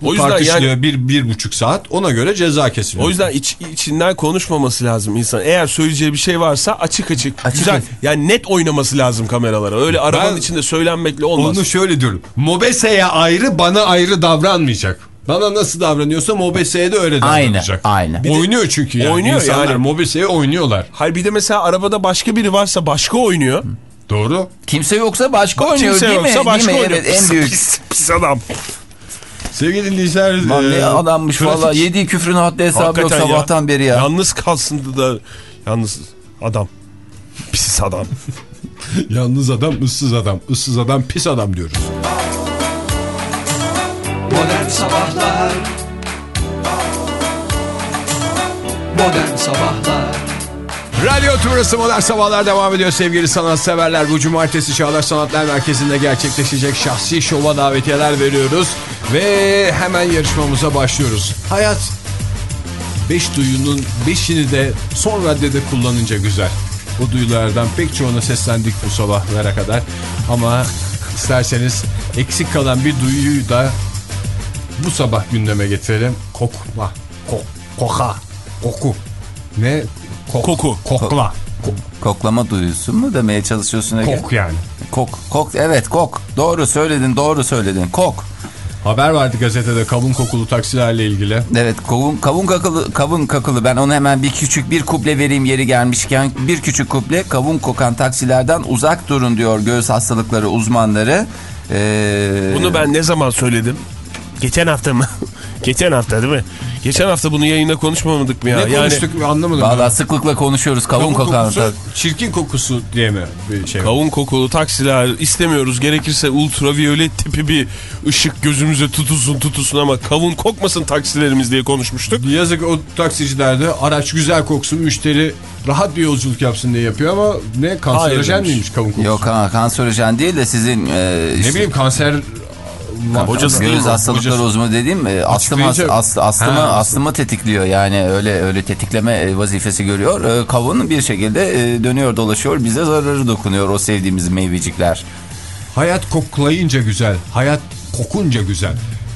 O yüzden tartışılıyor bir, bir buçuk saat. Ona göre ceza kesiliyor. O yüzden iç, içinden konuşmaması lazım insan. Eğer söyleyeceği bir şey varsa açık açık, Açık güzel. açık. Yani net oynaması lazım kameralara. Öyle arabanın Ben- içinde söylenmekle olmaz. Onu şöyle diyorum. Mobese'ye ayrı bana ayrı davranmayacak. Bana nasıl davranıyorsa Mobese'ye de öyle Aynen, davranacak. aynen. Bir de- Oynuyor çünkü yani. Oynuyor İnsanlar yani. Mobese'ye oynuyorlar. Hayır bir de mesela arabada başka biri varsa başka oynuyor. Doğru. Kimse yoksa başka oynuyor Kimse değil yoksa mi? başka değil mi? oynuyor. Evet en büyük. Pis, pis adam. Sevgili dinleyiciler. Lan ne e, adammış trafik- valla yediği küfrün haddi hesabı yok Hakikaten ya. sabahtan beri ya. Yalnız kalsın da yalnız adam. Pis adam. Yalnız adam, ıssız adam. Issız adam, pis adam diyoruz. Modern Sabahlar Modern Sabahlar Radyo Turası Modern Sabahlar devam ediyor sevgili sanatseverler. Bu cumartesi Çağlar Sanatlar Merkezi'nde gerçekleşecek şahsi şova davetiyeler veriyoruz. Ve hemen yarışmamıza başlıyoruz. Hayat 5 duyunun 5'ini de son raddede kullanınca güzel. Bu duyulardan pek çoğuna seslendik bu sabahlara kadar. Ama isterseniz eksik kalan bir duyuyu da bu sabah gündeme getirelim. Kokma. Kok, koka. Koku. Ne? Koku. Kokla. Koklama duyusu mu demeye çalışıyorsun? Kok yani. Kok. Kok. Evet kok. Doğru söyledin doğru söyledin. Kok. Haber vardı gazetede kavun kokulu taksilerle ilgili. Evet kavun, kavun kakılı kavun kakılı ben ona hemen bir küçük bir kuple vereyim yeri gelmişken bir küçük kuple kavun kokan taksilerden uzak durun diyor göğüs hastalıkları uzmanları. Ee, Bunu ben ne zaman söyledim? Geçen hafta mı? Geçen hafta değil mi? Geçen hafta bunu yayında konuşmamadık mı ya? Ne konuştuk anlamadım. Valla sıklıkla konuşuyoruz kavun, Kavun kokan kokusu, çirkin kokusu diye mi bir şey? Kavun kokulu taksiler istemiyoruz. Gerekirse ultraviyole tipi bir ışık gözümüze tutulsun tutulsun ama kavun kokmasın taksilerimiz diye konuşmuştuk. Yazık o taksiciler de araç güzel koksun müşteri rahat bir yolculuk yapsın diye yapıyor ama ne kanserojen demiş. miymiş kavun kokusu? Yok ha kanserojen değil de sizin e, Ne işte- bileyim kanser Hocası değil Göğüs mi? hastalıkları Hocası. uzmanı dediğim astıma, astıma, Ha, astıma tetikliyor yani öyle öyle tetikleme e, vazifesi görüyor. E, Kavun bir şekilde e, dönüyor dolaşıyor bize zararı dokunuyor o sevdiğimiz meyvecikler. Hayat koklayınca güzel, hayat kokunca güzel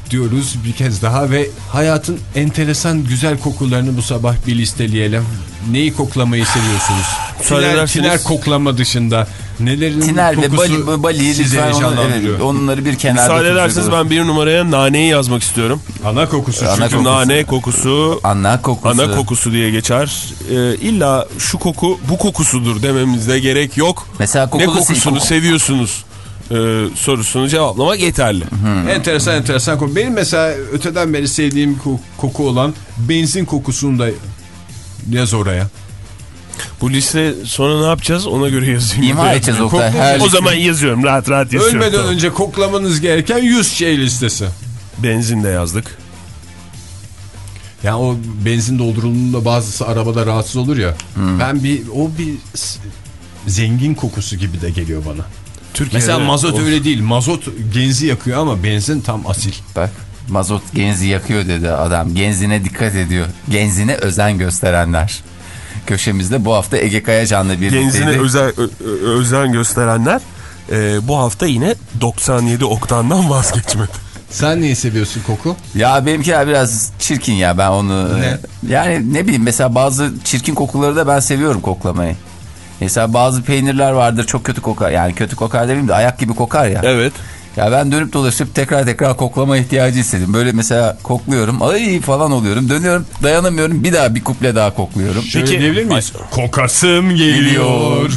diyoruz bir kez daha ve hayatın enteresan güzel kokularını bu sabah bir listeleyelim. Neyi koklamayı seviyorsunuz? Tiner, tiner koklama dışında nelerin Tiner ve kokusu Bali, Bali sizi lütfen onu, heyecanlandırıyor? evet, onları bir kenarda Müsaade ederseniz ben bir numaraya naneyi yazmak istiyorum. Ana kokusu Ana çünkü. kokusu. Nane kokusu Ana kokusu. ana kokusu diye geçer. Ee, illa şu koku bu kokusudur dememizde gerek yok. Mesela ne kokulu kokusunu koku- seviyorsunuz e, sorusunu cevaplamak yeterli. Enteresan enteresan koku. Benim mesela öteden beri sevdiğim ko- koku olan benzin kokusunu da yaz oraya. Bu liste sonra ne yapacağız ona göre yazayım. İmha edeceğiz Oktay. Her O zaman yazıyorum rahat rahat yazıyorum. Ölmeden Tamam. önce koklamanız gereken 100 şey listesi. Benzin de yazdık. Ya o benzin doldurulduğunda bazısı arabada rahatsız olur ya. Hmm. Ben bir o bir zengin kokusu gibi de geliyor bana. Türkiye'de Mesela mazot Of. öyle değil. Mazot genzi yakıyor ama benzin tam asil. Bak mazot genzi yakıyor dedi adam. Genzine dikkat ediyor. Genzine özen gösterenler. Köşemizde bu hafta Ege Kayacan'la birlikteydi. Genzine özel, ö- ö- özen gösterenler e, bu hafta yine 97 oktandan vazgeçmedi. Sen neyi seviyorsun koku? Ya benimkiler biraz çirkin ya ben onu... Ne? Yani ne bileyim mesela bazı çirkin kokuları da ben seviyorum koklamayı. Mesela bazı peynirler vardır çok kötü kokar. Yani kötü kokar demeyeyim de ayak gibi kokar ya. Evet. Ya ben dönüp dolaşıp tekrar tekrar koklama ihtiyacı hissettim. Böyle mesela kokluyorum ay falan oluyorum. Dönüyorum dayanamıyorum bir daha bir kuple daha kokluyorum. Şöyle Peki- diyebilir miyiz? Kokasım geliyor.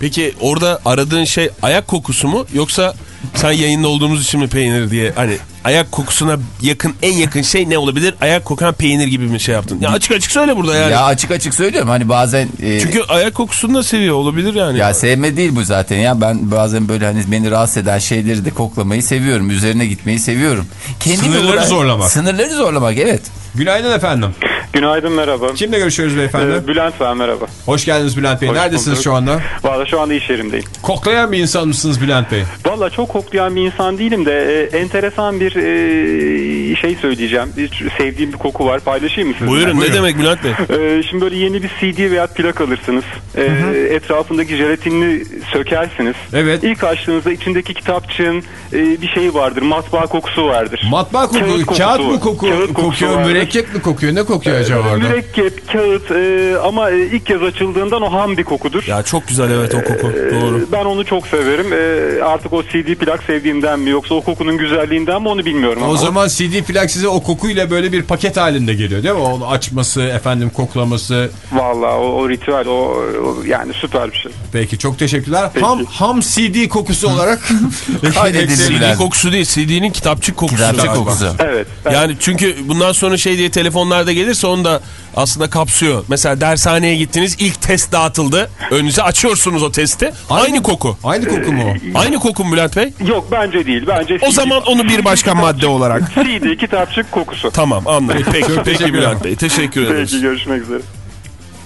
Peki orada aradığın şey ayak kokusu mu yoksa sen yayında olduğumuz için mi peynir diye hani ayak kokusuna yakın en yakın şey ne olabilir? Ayak kokan peynir gibi mi şey yaptın? Ya açık açık söyle burada yani. Ya açık açık söylüyorum hani bazen... e, Çünkü ayak kokusunu da seviyor olabilir yani. Ya sevme değil bu zaten ya. Ben bazen böyle hani beni rahatsız eden şeyleri de koklamayı seviyorum. Üzerine gitmeyi seviyorum. Kendimi Sınırları zorlamak. Sınırları zorlamak evet. Günaydın efendim. Günaydın merhaba. Kimle görüşüyoruz beyefendi? Ee, Bülent ben merhaba. Hoş geldiniz Bülent Bey. Hoş Neredesiniz bulduk. şu anda? Valla şu anda iş yerimdeyim. Koklayan bir insan mısınız Bülent Bey? Valla çok koklayan bir insan değilim de e, enteresan bir e, şey söyleyeceğim. Bir, sevdiğim bir koku var. Paylaşayım mı sizinle? Buyurun, ne demek Bülent Bey? Ee, şimdi böyle yeni bir CD veya plak alırsınız. Ee, etrafındaki jelatinini sökersiniz. Evet. İlk açtığınızda içindeki kitapçığın e, bir şeyi vardır. Matbaa kokusu vardır. Matbaa kokuyor. Kağıt Kağıt, kokusu mı var. koku, Kağıt kokusu kokuyor? vardır. Mürekkep mi kokuyor? Ne kokuyor acaba Ee, orada? Mürekkep, kağıt e, ama e, ilk kez açıldığından o ham bir kokudur. Ya çok güzel evet o koku. Doğru. Ee, Ben onu çok severim. Ee, artık o CD plak sevdiğimden mi yoksa o kokunun güzelliğinden mi onu bilmiyorum. O ama. zaman CD plak size o kokuyla böyle bir paket halinde geliyor değil mi? Onu açması, efendim koklaması. Vallahi o, o ritüel o, o yani süper bir şey. Peki çok teşekkürler. Peki. Ham ham CD kokusu olarak. CD kokusu değil CD'nin kitapçık kokusu. Kitapçı galiba. kokusu. Evet. evet. Yani çünkü bundan sonra şey diye telefonlarda gelirse onu da aslında kapsıyor. Mesela dershaneye gittiniz ilk test dağıtıldı. Önünüze açıyorsunuz o testi. Aynı, koku. Aynı koku mu o? Aynı koku mu Bülent Bey? Yok bence değil. Bence O zaman onu bir başka madde olarak. CD kitapçık kokusu. Tamam anladım. Peki, peki Bülent Bey. Teşekkür ederiz. Peki görüşmek üzere.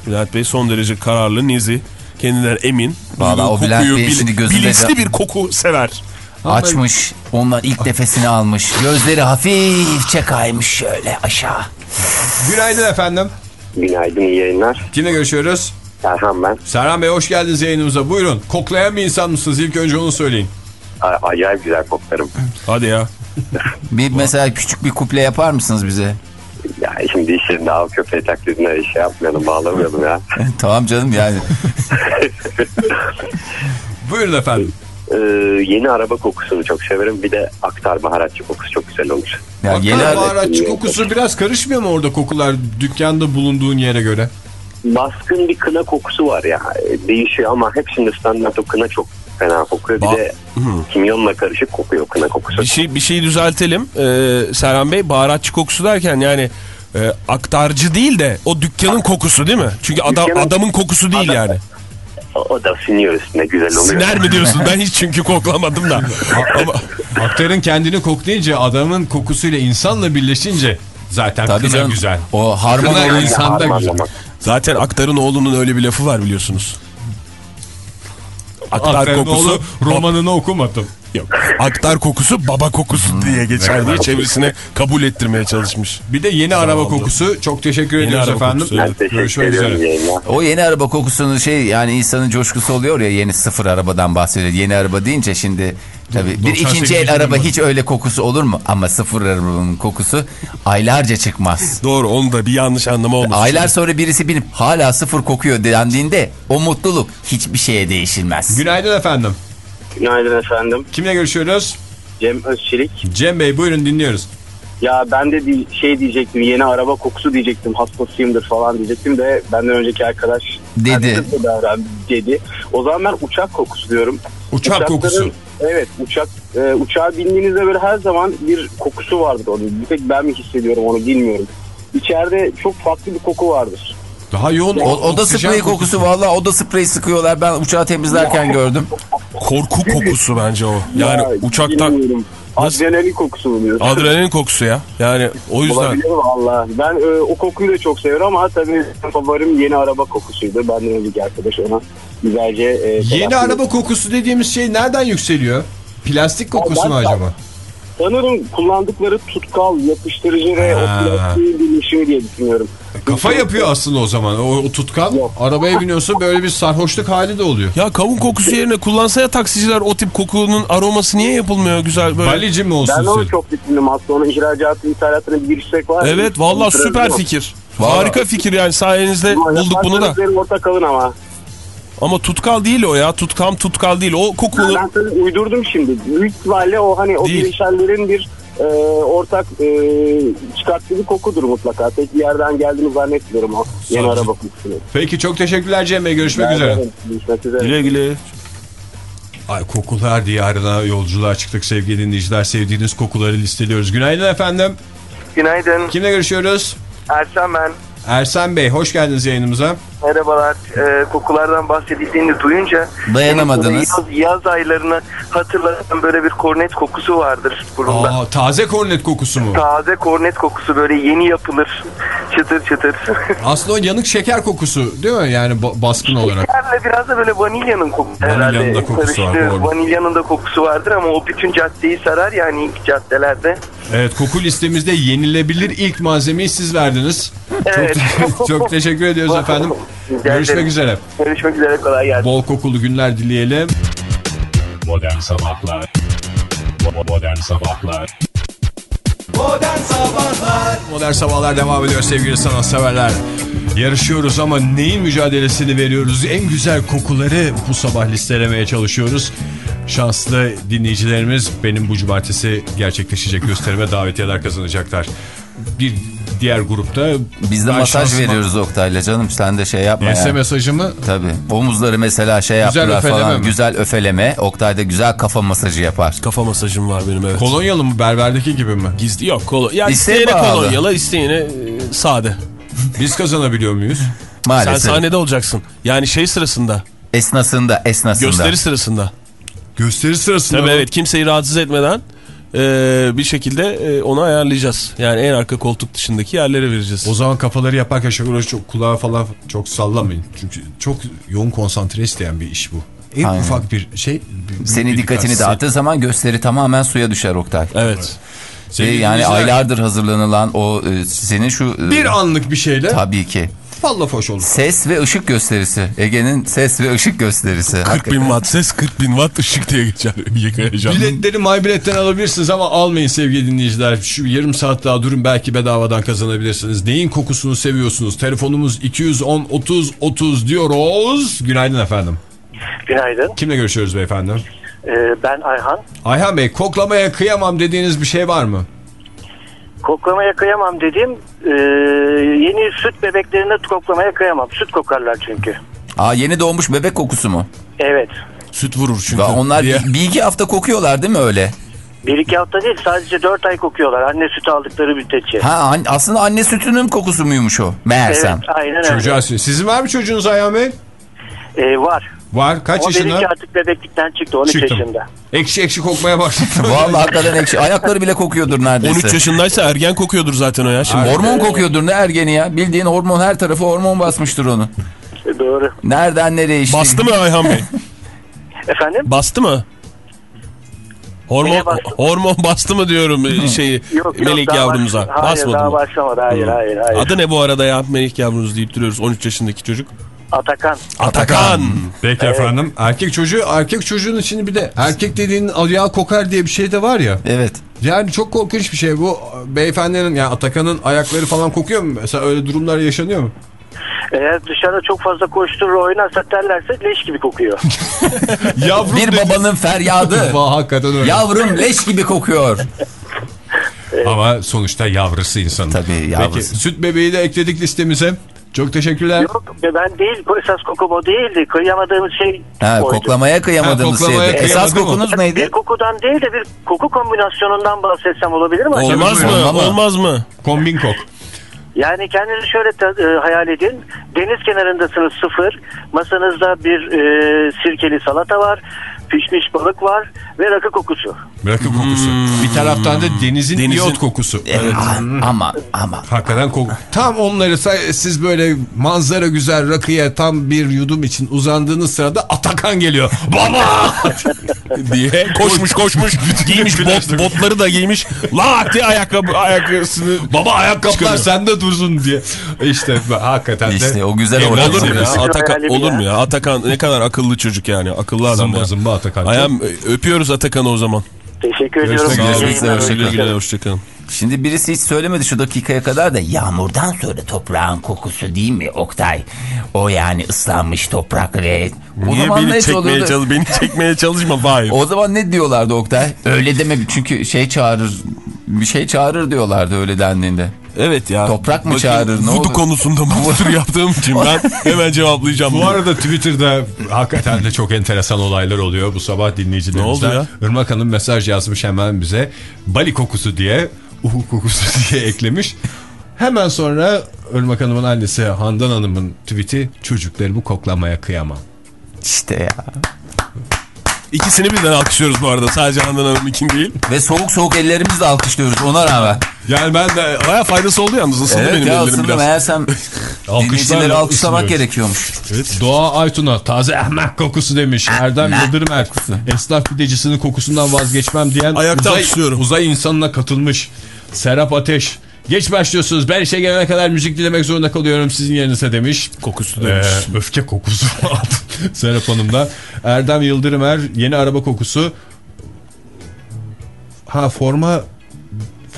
Bülent Bey son derece kararlı, nizi. Kendinden emin. Vallahi o Bülent Bey'in şimdi gözünde bilinçli bir koku sever. Açmış. Onlar ilk nefesini almış. Gözleri hafifçe kaymış şöyle aşağı. Günaydın efendim. Günaydın, iyi yayınlar. Kimle görüşüyoruz? Serhan ben. Serhan Bey hoş geldiniz yayınımıza. Buyurun. Koklayan bir insan mısınız? İlk önce onu söyleyin. A- acayip güzel koklarım. Hadi ya. Bir mesela küçük bir kuple yapar mısınız bize? Ya şimdi iş yerinde av köpeği taklidine şey yapmayalım bağlamayalım ya. tamam canım yani. Buyurun efendim. Ee, yeni araba kokusunu çok severim. Bir de aktar baharatçı kokusu çok güzel olur. Ya yeni baharatçı kokusu biraz karışmıyor mu orada kokular dükkanda bulunduğun yere göre? Baskın bir kına kokusu var ya. Değişiyor ama hepsinde standart o kına çok fena kokuyor. Bir Ba- de kimyonla karışık kokuyor kına kokusu. Bir şey bir şeyi düzeltelim. Ee, Serhan Bey baharatçı kokusu derken yani e, aktarcı değil de o dükkanın kokusu değil mi? Çünkü adam Dükkanın- adamın kokusu değil Adam- yani. O, da siniyor üstüne güzel oluyor. Siner mi diyorsun? Ben hiç çünkü koklamadım da. Ama Aktarın kendini koklayınca adamın kokusuyla insanla birleşince zaten Tabii kına canım. güzel. O harman Kına olur. insan da güzel. Zaten aktarın oğlunun öyle bir lafı var biliyorsunuz. Aktar Aktarın kokusu oğlu romanını okumadım. yok. Aktar kokusu baba kokusu diye geçer diye çevresine kabul ettirmeye çalışmış. Bir de yeni araba Zavallı. kokusu. Çok teşekkür ediyoruz araba efendim. teşekkür Görüşmek üzere. O yeni araba kokusunun şey yani insanın coşkusu oluyor ya yeni sıfır arabadan bahsediyor. Yeni araba deyince şimdi tabii bir 98 ikinci el araba hiç öyle kokusu olur mu? Ama sıfır arabanın kokusu aylarca çıkmaz. Doğru onu da bir yanlış anlama olmasın. Aylar sonra birisi binip hala sıfır kokuyor dendiğinde o mutluluk hiçbir şeye değişilmez. Günaydın efendim. Günaydın efendim. Kimle görüşüyoruz? Cem Özçelik. Cem Bey buyurun dinliyoruz. Ya ben de şey diyecektim yeni araba kokusu diyecektim hastasıyımdır falan diyecektim de benden önceki arkadaş Dedi. Dedi. O zaman ben uçak kokusu diyorum. Uçak Uçakların- kokusu. Evet uçak e, uçağa bindiğinizde böyle her zaman bir kokusu vardır onun. Bir tek ben mi hissediyorum onu bilmiyorum. İçeride çok farklı bir koku vardır. Daha yoğun O, oda spreyi kokusu vallahi oda spreyi sıkıyorlar. Ben uçağı temizlerken gördüm. Korku kokusu bence o. Yani Ya, uçaktan bilmiyorum. Adrenalin kokusu oluyor. adrenalin kokusu ya. Yani o yüzden Olabilir valla. Ben e, o kokuyu da çok seviyorum ama tabii favorim yeni araba kokusuydu. Benden önceki arkadaş ona güzelce... E, Yeni araba kokusu dediğimiz şey nereden yükseliyor? Plastik kokusu mu acaba? Sanırım kullandıkları tutkal, yapıştırıcı ve Ha. o plastiğin birleşimi diye düşünüyorum. Kafa yapıyor aslında o zaman. O, o tutkal. Yok. Arabaya biniyorsun böyle bir sarhoşluk hali de oluyor. ya kavun kokusu yerine kullansa ya taksiciler o tip kokunun aroması niye yapılmıyor güzel böyle. Balici mi olsun Ben onu senin? çok düşündüm aslında. Onun ihracatı, ithalatını bir girsek var. ya. Evet valla süper fikir. Harika fikir yani sayenizde bulduk bunu da. ortak kalın ama. Ama tutkal değil o ya. Tutkam tutkal değil. O kokulu Ben tabii uydurdum şimdi. Büyük ihtimalle o hani o Değil. bileşenlerin bir e, ortak e, çıkarttığı bir kokudur mutlaka. Tek bir yerden geldiğini zannetmiyorum o yeni Sağ araba kokusunu. Peki çok teşekkürler Cem Bey. Görüşmek Ben üzere. Görüşmek üzere. güle güle. Ay kokular diyarına yolculuğa çıktık sevgili dinleyiciler. Sevdiğiniz kokuları listeliyoruz. Günaydın efendim. Günaydın. Kimle görüşüyoruz? Ersen ben. Ersen Bey hoş geldiniz yayınımıza. Merhabalar. Ee, kokulardan bahsedildiğini duyunca Dayanamadınız. Yaz, yaz aylarını hatırlatan böyle bir kornet kokusu vardır burunda. Aa, taze kornet kokusu mu? Taze kornet kokusu böyle yeni yapılır. Çıtır çıtır. Aslında o yanık şeker kokusu değil mi? Yani ba- baskın olarak. Şekerle biraz da böyle vanilyanın kokusu Vanilyanın herhalde. da kokusu var, doğru. Vanilyanın da kokusu vardır ama o bütün caddeyi sarar yani ilk caddelerde. Evet koku listemizde yenilebilir ilk malzemeyi siz verdiniz. Evet. Çok, çok teşekkür ediyoruz efendim. Görüşmek ederim. üzere. Görüşmek üzere kolay gelsin. Bol kokulu günler dileyelim. Modern Sabahlar Bo- Modern Sabahlar Modern Sabahlar devam ediyor sevgili sanatseverler. Yarışıyoruz ama neyin mücadelesini veriyoruz? En güzel kokuları bu sabah listelemeye çalışıyoruz. Şanslı dinleyicilerimiz benim bu cumartesi gerçekleşecek gösterime davetiyeler kazanacaklar. Bir diğer grupta Biz de masaj şansıma- veriyoruz Oktay'la canım sen de şey yapma Ense ya. mesajımı Tabii. Omuzları mesela şey Güzel yaptılar falan. mi? Güzel öfeleme. Oktay da güzel kafa masajı yapar. Kafa masajım var benim evet. kolonyalı mı berberdeki gibi mi? Gizli yok kolo. Yani isteyene kolonyalı isteyene e, sade. Biz kazanabiliyor muyuz? Sen Maalesef. sahnede olacaksın. Yani şey sırasında. Esnasında esnasında. Gösteri sırasında. Gösteri sırasında Tabii evet kimseyi rahatsız etmeden e, bir şekilde e, onu ayarlayacağız. Yani en arka koltuk dışındaki yerlere vereceğiz. O zaman kafaları yaparken şöyle çok kulağı falan çok sallamayın. Çünkü çok yoğun konsantre isteyen bir iş bu. En Aynen. ufak bir şey. bir- Senin bir dikkatini dağıttığı zaman gösteri tamamen suya düşer Oktay. Evet. Ve Sevgili yani dinleyiciler, aylardır hazırlanılan o e, senin şu... e, Bir anlık bir şeyle Tabii ki. Vallahi hoş olur. Ses ve ışık gösterisi. Ege'nin ses ve ışık gösterisi. 40 bin watt ses 40 bin watt ışık diye geçer. Biletleri MyBilet'ten alabilirsiniz ama almayın sevgili dinleyiciler. Şu yarım saat daha durun belki bedavadan kazanabilirsiniz. Neyin kokusunu seviyorsunuz? Telefonumuz 210 30 30 diyoruz. Günaydın efendim. Günaydın. Kimle görüşüyoruz beyefendi? Ee, ben Ayhan. Ayhan Bey koklamaya kıyamam dediğiniz bir şey var mı? Koklamaya kıyamam dediğim e, yeni süt bebeklerini koklamaya kıyamam. Süt kokarlar çünkü. Aa yeni doğmuş bebek kokusu mu? Evet. Süt vurur çünkü. Onlar bir, bir iki hafta kokuyorlar değil mi öyle? Bir iki hafta değil sadece dört ay kokuyorlar. Anne sütü aldıkları müddetçe. Ha an- aslında anne sütünün kokusu muymuş o? Meğersem. Evet aynen öyle. Çocuğa Sizin var mı çocuğunuz Ayhan Bey? Ee, var. Var. Kaç o yaşında? benimki artık bebeklikten çıktı 13 Çıktım. yaşında. Ekşi ekşi kokmaya başladı. Vallahi hakikaten ekşi. Ayakları bile kokuyordur neredeyse. 13 yaşındaysa ergen kokuyordur zaten o ya şimdi. Hormon kokuyordur ne ergeni ya. Bildiğin hormon her tarafı hormon basmıştır onu. E, Doğru. Nereden nereye işte. Bastı mı Ayhan Bey? Efendim? Bastı mı? Hormon, bastı? hormon bastı mı diyorum e, şeyi Yok, yok, melek yavrumuza. baş- Hayır Basmadı daha mı? başlamadı. Hayır hayır hayır. Adı ne bu arada ya melek yavrunuz deyip duruyoruz 13 yaşındaki çocuk. Atakan. Atakan. Peki efendim. Erkek çocuğu, erkek çocuğun içinde bir de erkek dediğin ayağı kokar diye bir şey de var ya. Evet. Yani çok korkunç bir şey bu. Beyefendinin yani Atakan'ın ayakları falan kokuyor mu? Mesela öyle durumlar yaşanıyor mu? Eğer dışarıda çok fazla koşturur oynarsa terlerse leş gibi kokuyor. Yavrum Bir babanın feryadı. Vah, hakikaten öyle. Yavrum leş gibi kokuyor. Ama sonuçta yavrusu insanın. Tabii yavrusu. Peki süt bebeği de ekledik listemize. Çok teşekkürler. Yok ben değil esas kokum o değildi. Kıyamadığımız şey Ha, oydu. koklamaya kıyamadığımız Ha, koklamaya şeydi. Esas kıyamadı mı? kokunuz neydi? Bir kokudan değil de bir koku kombinasyonundan bahsetsem olabilir mi? Olmaz mı? Olmaz mı? Olmaz mı? Kombin kok. Yani kendinizi şöyle ta- e, hayal edin. Deniz kenarındasınız sıfır. Masanızda bir e, sirkeli salata var. Pişmiş balık var ve rakı kokusu. Rakı kokusu. Bir taraftan da denizin, Denizin- iyot kokusu. Evet. Ama ama. Hakikaten koku. Tam onları siz böyle manzara güzel rakıya tam bir yudum için uzandığınız sırada Atakan geliyor. Baba! diye koşmuş koşmuş giymiş bot, botları da giymiş lak diye ayakkabı ayakkabısını Baba ayakkabılar sende dursun diye. İşte hakikaten de. İşte o güzel olur mu ya Atakan olur mu ya Atakan ne kadar akıllı çocuk yani akıllı adam Zımba ya. zımba Atakan. Ayağım öpüyoruz Atakan'ı o zaman. Teşekkür ediyorum. Görüşmek üzere. hoşçakalın. Şimdi birisi hiç söylemedi şu dakikaya kadar da yağmurdan sonra toprağın kokusu değil mi Oktay? O yani ıslanmış toprak ve... O Niye zaman beni ne çekmeye, çalış beni çekmeye çalışma Fahir. O zaman ne diyorlardı Oktay? Öyle deme çünkü şey çağırır bir şey çağırır diyorlardı öyle dendiğinde. Evet ya. Toprak mı Bakın, çağırır, ne olur? konusunda tür yaptığım için ben hemen cevaplayacağım. Bu bunu. arada Twitter'da hakikaten de çok enteresan olaylar oluyor bu sabah dinleyicilerimizden. Ne oldu Irmak Hanım mesaj yazmış hemen bize. Bali kokusu diye, uhu kokusu diye eklemiş. Hemen sonra Irmak Hanım'ın annesi Handan Hanım'ın tweet'i çocuklarımı koklamaya kıyamam. İşte ya. İkisini birden alkışlıyoruz bu arada. Sadece Handan Hanım için değil. Ve soğuk soğuk ellerimizle alkışlıyoruz ona rağmen. Yani ben de Baya faydası oldu yalnız. Isındı Evet benim ya ellerim biraz. meğersem dinleyicileri alkışlamak gerekiyormuş. Doğa Aytun'a taze ahmak kokusu demiş. Erdem Yıldırım Er. Esnaf pidecisinin kokusundan vazgeçmem diyen Ayakta uzay, alkışlıyorum. uzay insanına katılmış. Serap Ateş. Geç başlıyorsunuz. Ben işe gelene kadar müzik dinlemek zorunda kalıyorum sizin yerinize demiş. Kokusu Ee, demiş. öfke kokusu Serap Hanım'da. Erdem Yıldırım Er yeni araba kokusu. Ha forma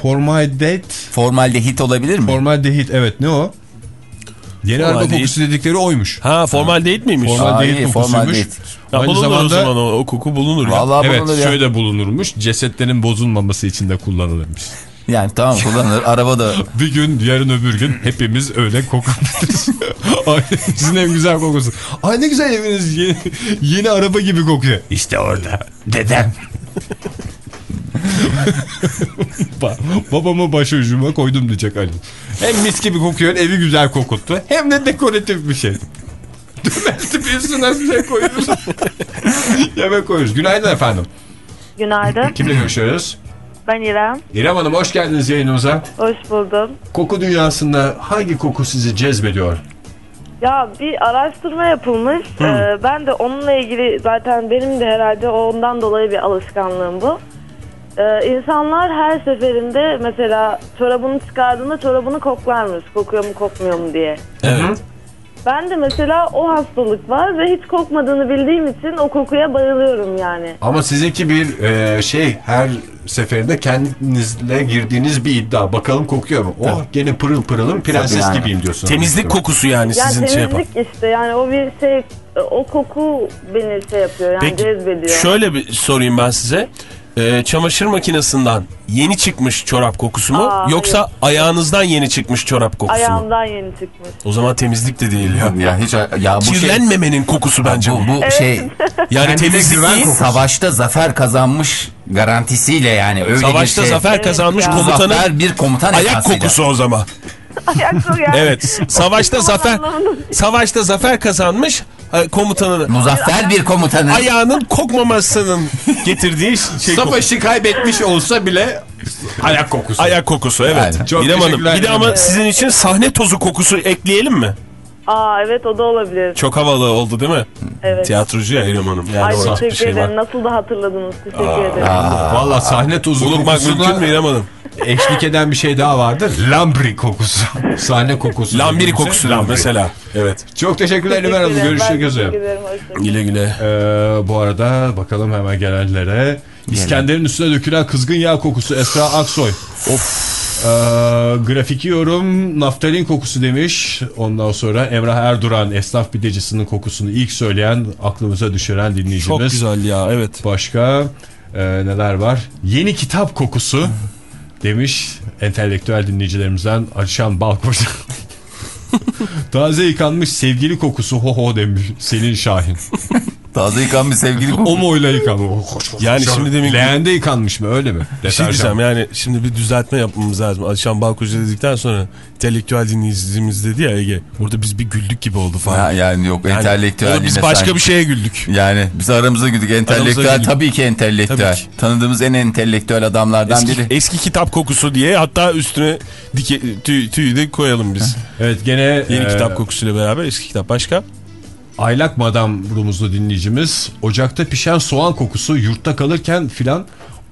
formaldehit Formaldehit olabilir mi? formaldehit evet ne o? Yeni araba Formaldehit. kokusu dedikleri oymuş. Ha formal değil miymiş? Formal- Formaldehit Hayır, kokusuymuş. formaldehit. Ya Aynı bulunur zamanda- o zaman o, o koku bulunur ya. Vallahi Evet bulunur ya. şöyle bulunurmuş. Cesetlerin bozulmaması için de kullanılırmış. Yani tamam kullanılır. Araba da Bir gün yarın öbür gün hepimiz öyle kokabiliriz. Ailenizin en güzel kokusu. Ay ne güzel eviniz yeni, yeni araba gibi kokuyor. İşte orada dedem. Ba- Babamı başucuma koydum diyecek Ali. Hem mis gibi kokuyor evi güzel kokuttu. Hem de dekoratif bir şey. Dümeltip üstüne bir şey koyuyoruz. Yemek koyuyoruz. Günaydın efendim. Günaydın. Kimle görüşüyoruz? Ben İrem. İrem Hanım hoş geldiniz yayınımıza. Hoş buldum. Koku dünyasında hangi koku sizi cezbediyor? Ya bir araştırma yapılmış. Ee, ben de onunla ilgili zaten benim de herhalde ondan dolayı bir alışkanlığım bu. Ee, insanlar her seferinde mesela çorabını çıkardığında çorabını koklarmış. Kokuyor mu kokmuyor mu diye. Evet. Ben de mesela o hastalık var ve hiç kokmadığını bildiğim için o kokuya bayılıyorum yani. Ama sizinki bir e, şey her seferinde kendinizle girdiğiniz bir iddia. Bakalım kokuyor mu? Oh gene pırıl pırılım prenses yani. gibiyim diyorsun. Temizlik kokusu yani Yani sizin şey yapan. temizlik işte yani o bir şey o koku beni şey yapıyor yani Peki cezbediyor. şöyle bir sorayım ben size. Ee, çamaşır makinesinden yeni çıkmış çorap kokusu mu Aa, yoksa hayır. ayağınızdan yeni çıkmış çorap kokusu mu? Ayağımdan yeni çıkmış. O zaman temizlik de değil ya. Ya hiç ya bu şey Kirlenmemenin kokusu bence bu. bu, şey Yani temizlik güven değil. kokusu. savaşta zafer kazanmış garantisiyle yani öyle Savaşta bir şey. zafer kazanmış ya. komutanın Zafer bir komutan ayak esasıyla. kokusu o zaman. Ayaklı yani. Evet. Savaşta zafer savaşta zafer kazanmış e, komutanın Muzaffer bir komutanın. ayağının kokmamasının getirdiği şey. Savaşı kaybetmiş olsa bile ayak kokusu. Ayak kokusu evet. Yani. Çok İrem Hanım bir de ama sizin için sahne tozu kokusu ekleyelim mi? Aa evet o da olabilir. Çok havalı oldu değil mi? Evet. Tiyatrocu ya İrem Hanım. Yani Ay orada bir teşekkür şey ederim. var. Nasıl da hatırladınız. Teşekkür ederim. Valla sahne tozu Unutmak mümkün mü İrem Hanım? eşlik eden bir şey daha vardır. Lambri kokusu. sahne kokusu. Dediğimiz kokusu lambri. mesela. Evet. Çok teşekkürler İrem Hanım. Hoşçakalın. Güle güle. Ee, bu arada bakalım hemen gelenlere. İskender'in üstüne dökülen kızgın yağ kokusu Esra Aksoy. Of. Grafik yorum naftalin kokusu demiş. Ondan sonra Emrah Erduran esnaf pidecisinin kokusunu ilk söyleyen aklımıza düşüren dinleyicimiz. Çok güzel ya evet. Başka e, neler var? Yeni kitap kokusu demiş entelektüel dinleyicilerimizden Alişan Balkoç. Taze yıkanmış sevgili kokusu ho ho demiş Selin Şahin. Taze yıkanmış sevgili koku. Omoyla yıkanmış. Yani şimdi demin- Leğende yıkanmış mı öyle mi? Bir şey diyeceğim yani şimdi bir düzeltme yapmamız lazım. Alişan Balkoca dedikten sonra entelektüel dinleyicimiz dedi ya Ege. Burada biz bir güldük gibi oldu falan. Ha, yani yok Yani entelektüel. biz başka sanki- bir şeye güldük. Yani biz aramıza güldük. Entelektüel güldük. tabii ki entelektüel. Tabii ki. Tanıdığımız en entelektüel adamlardan Eski, biri. eski kitap kokusu diye hatta üstüne dike, tüy, tüyü de koyalım biz. Evet gene Yeni e, kitap kokusuyla beraber eski kitap başka. Aylak Madam rumuzlu dinleyicimiz. Ocakta pişen soğan kokusu yurtta kalırken filan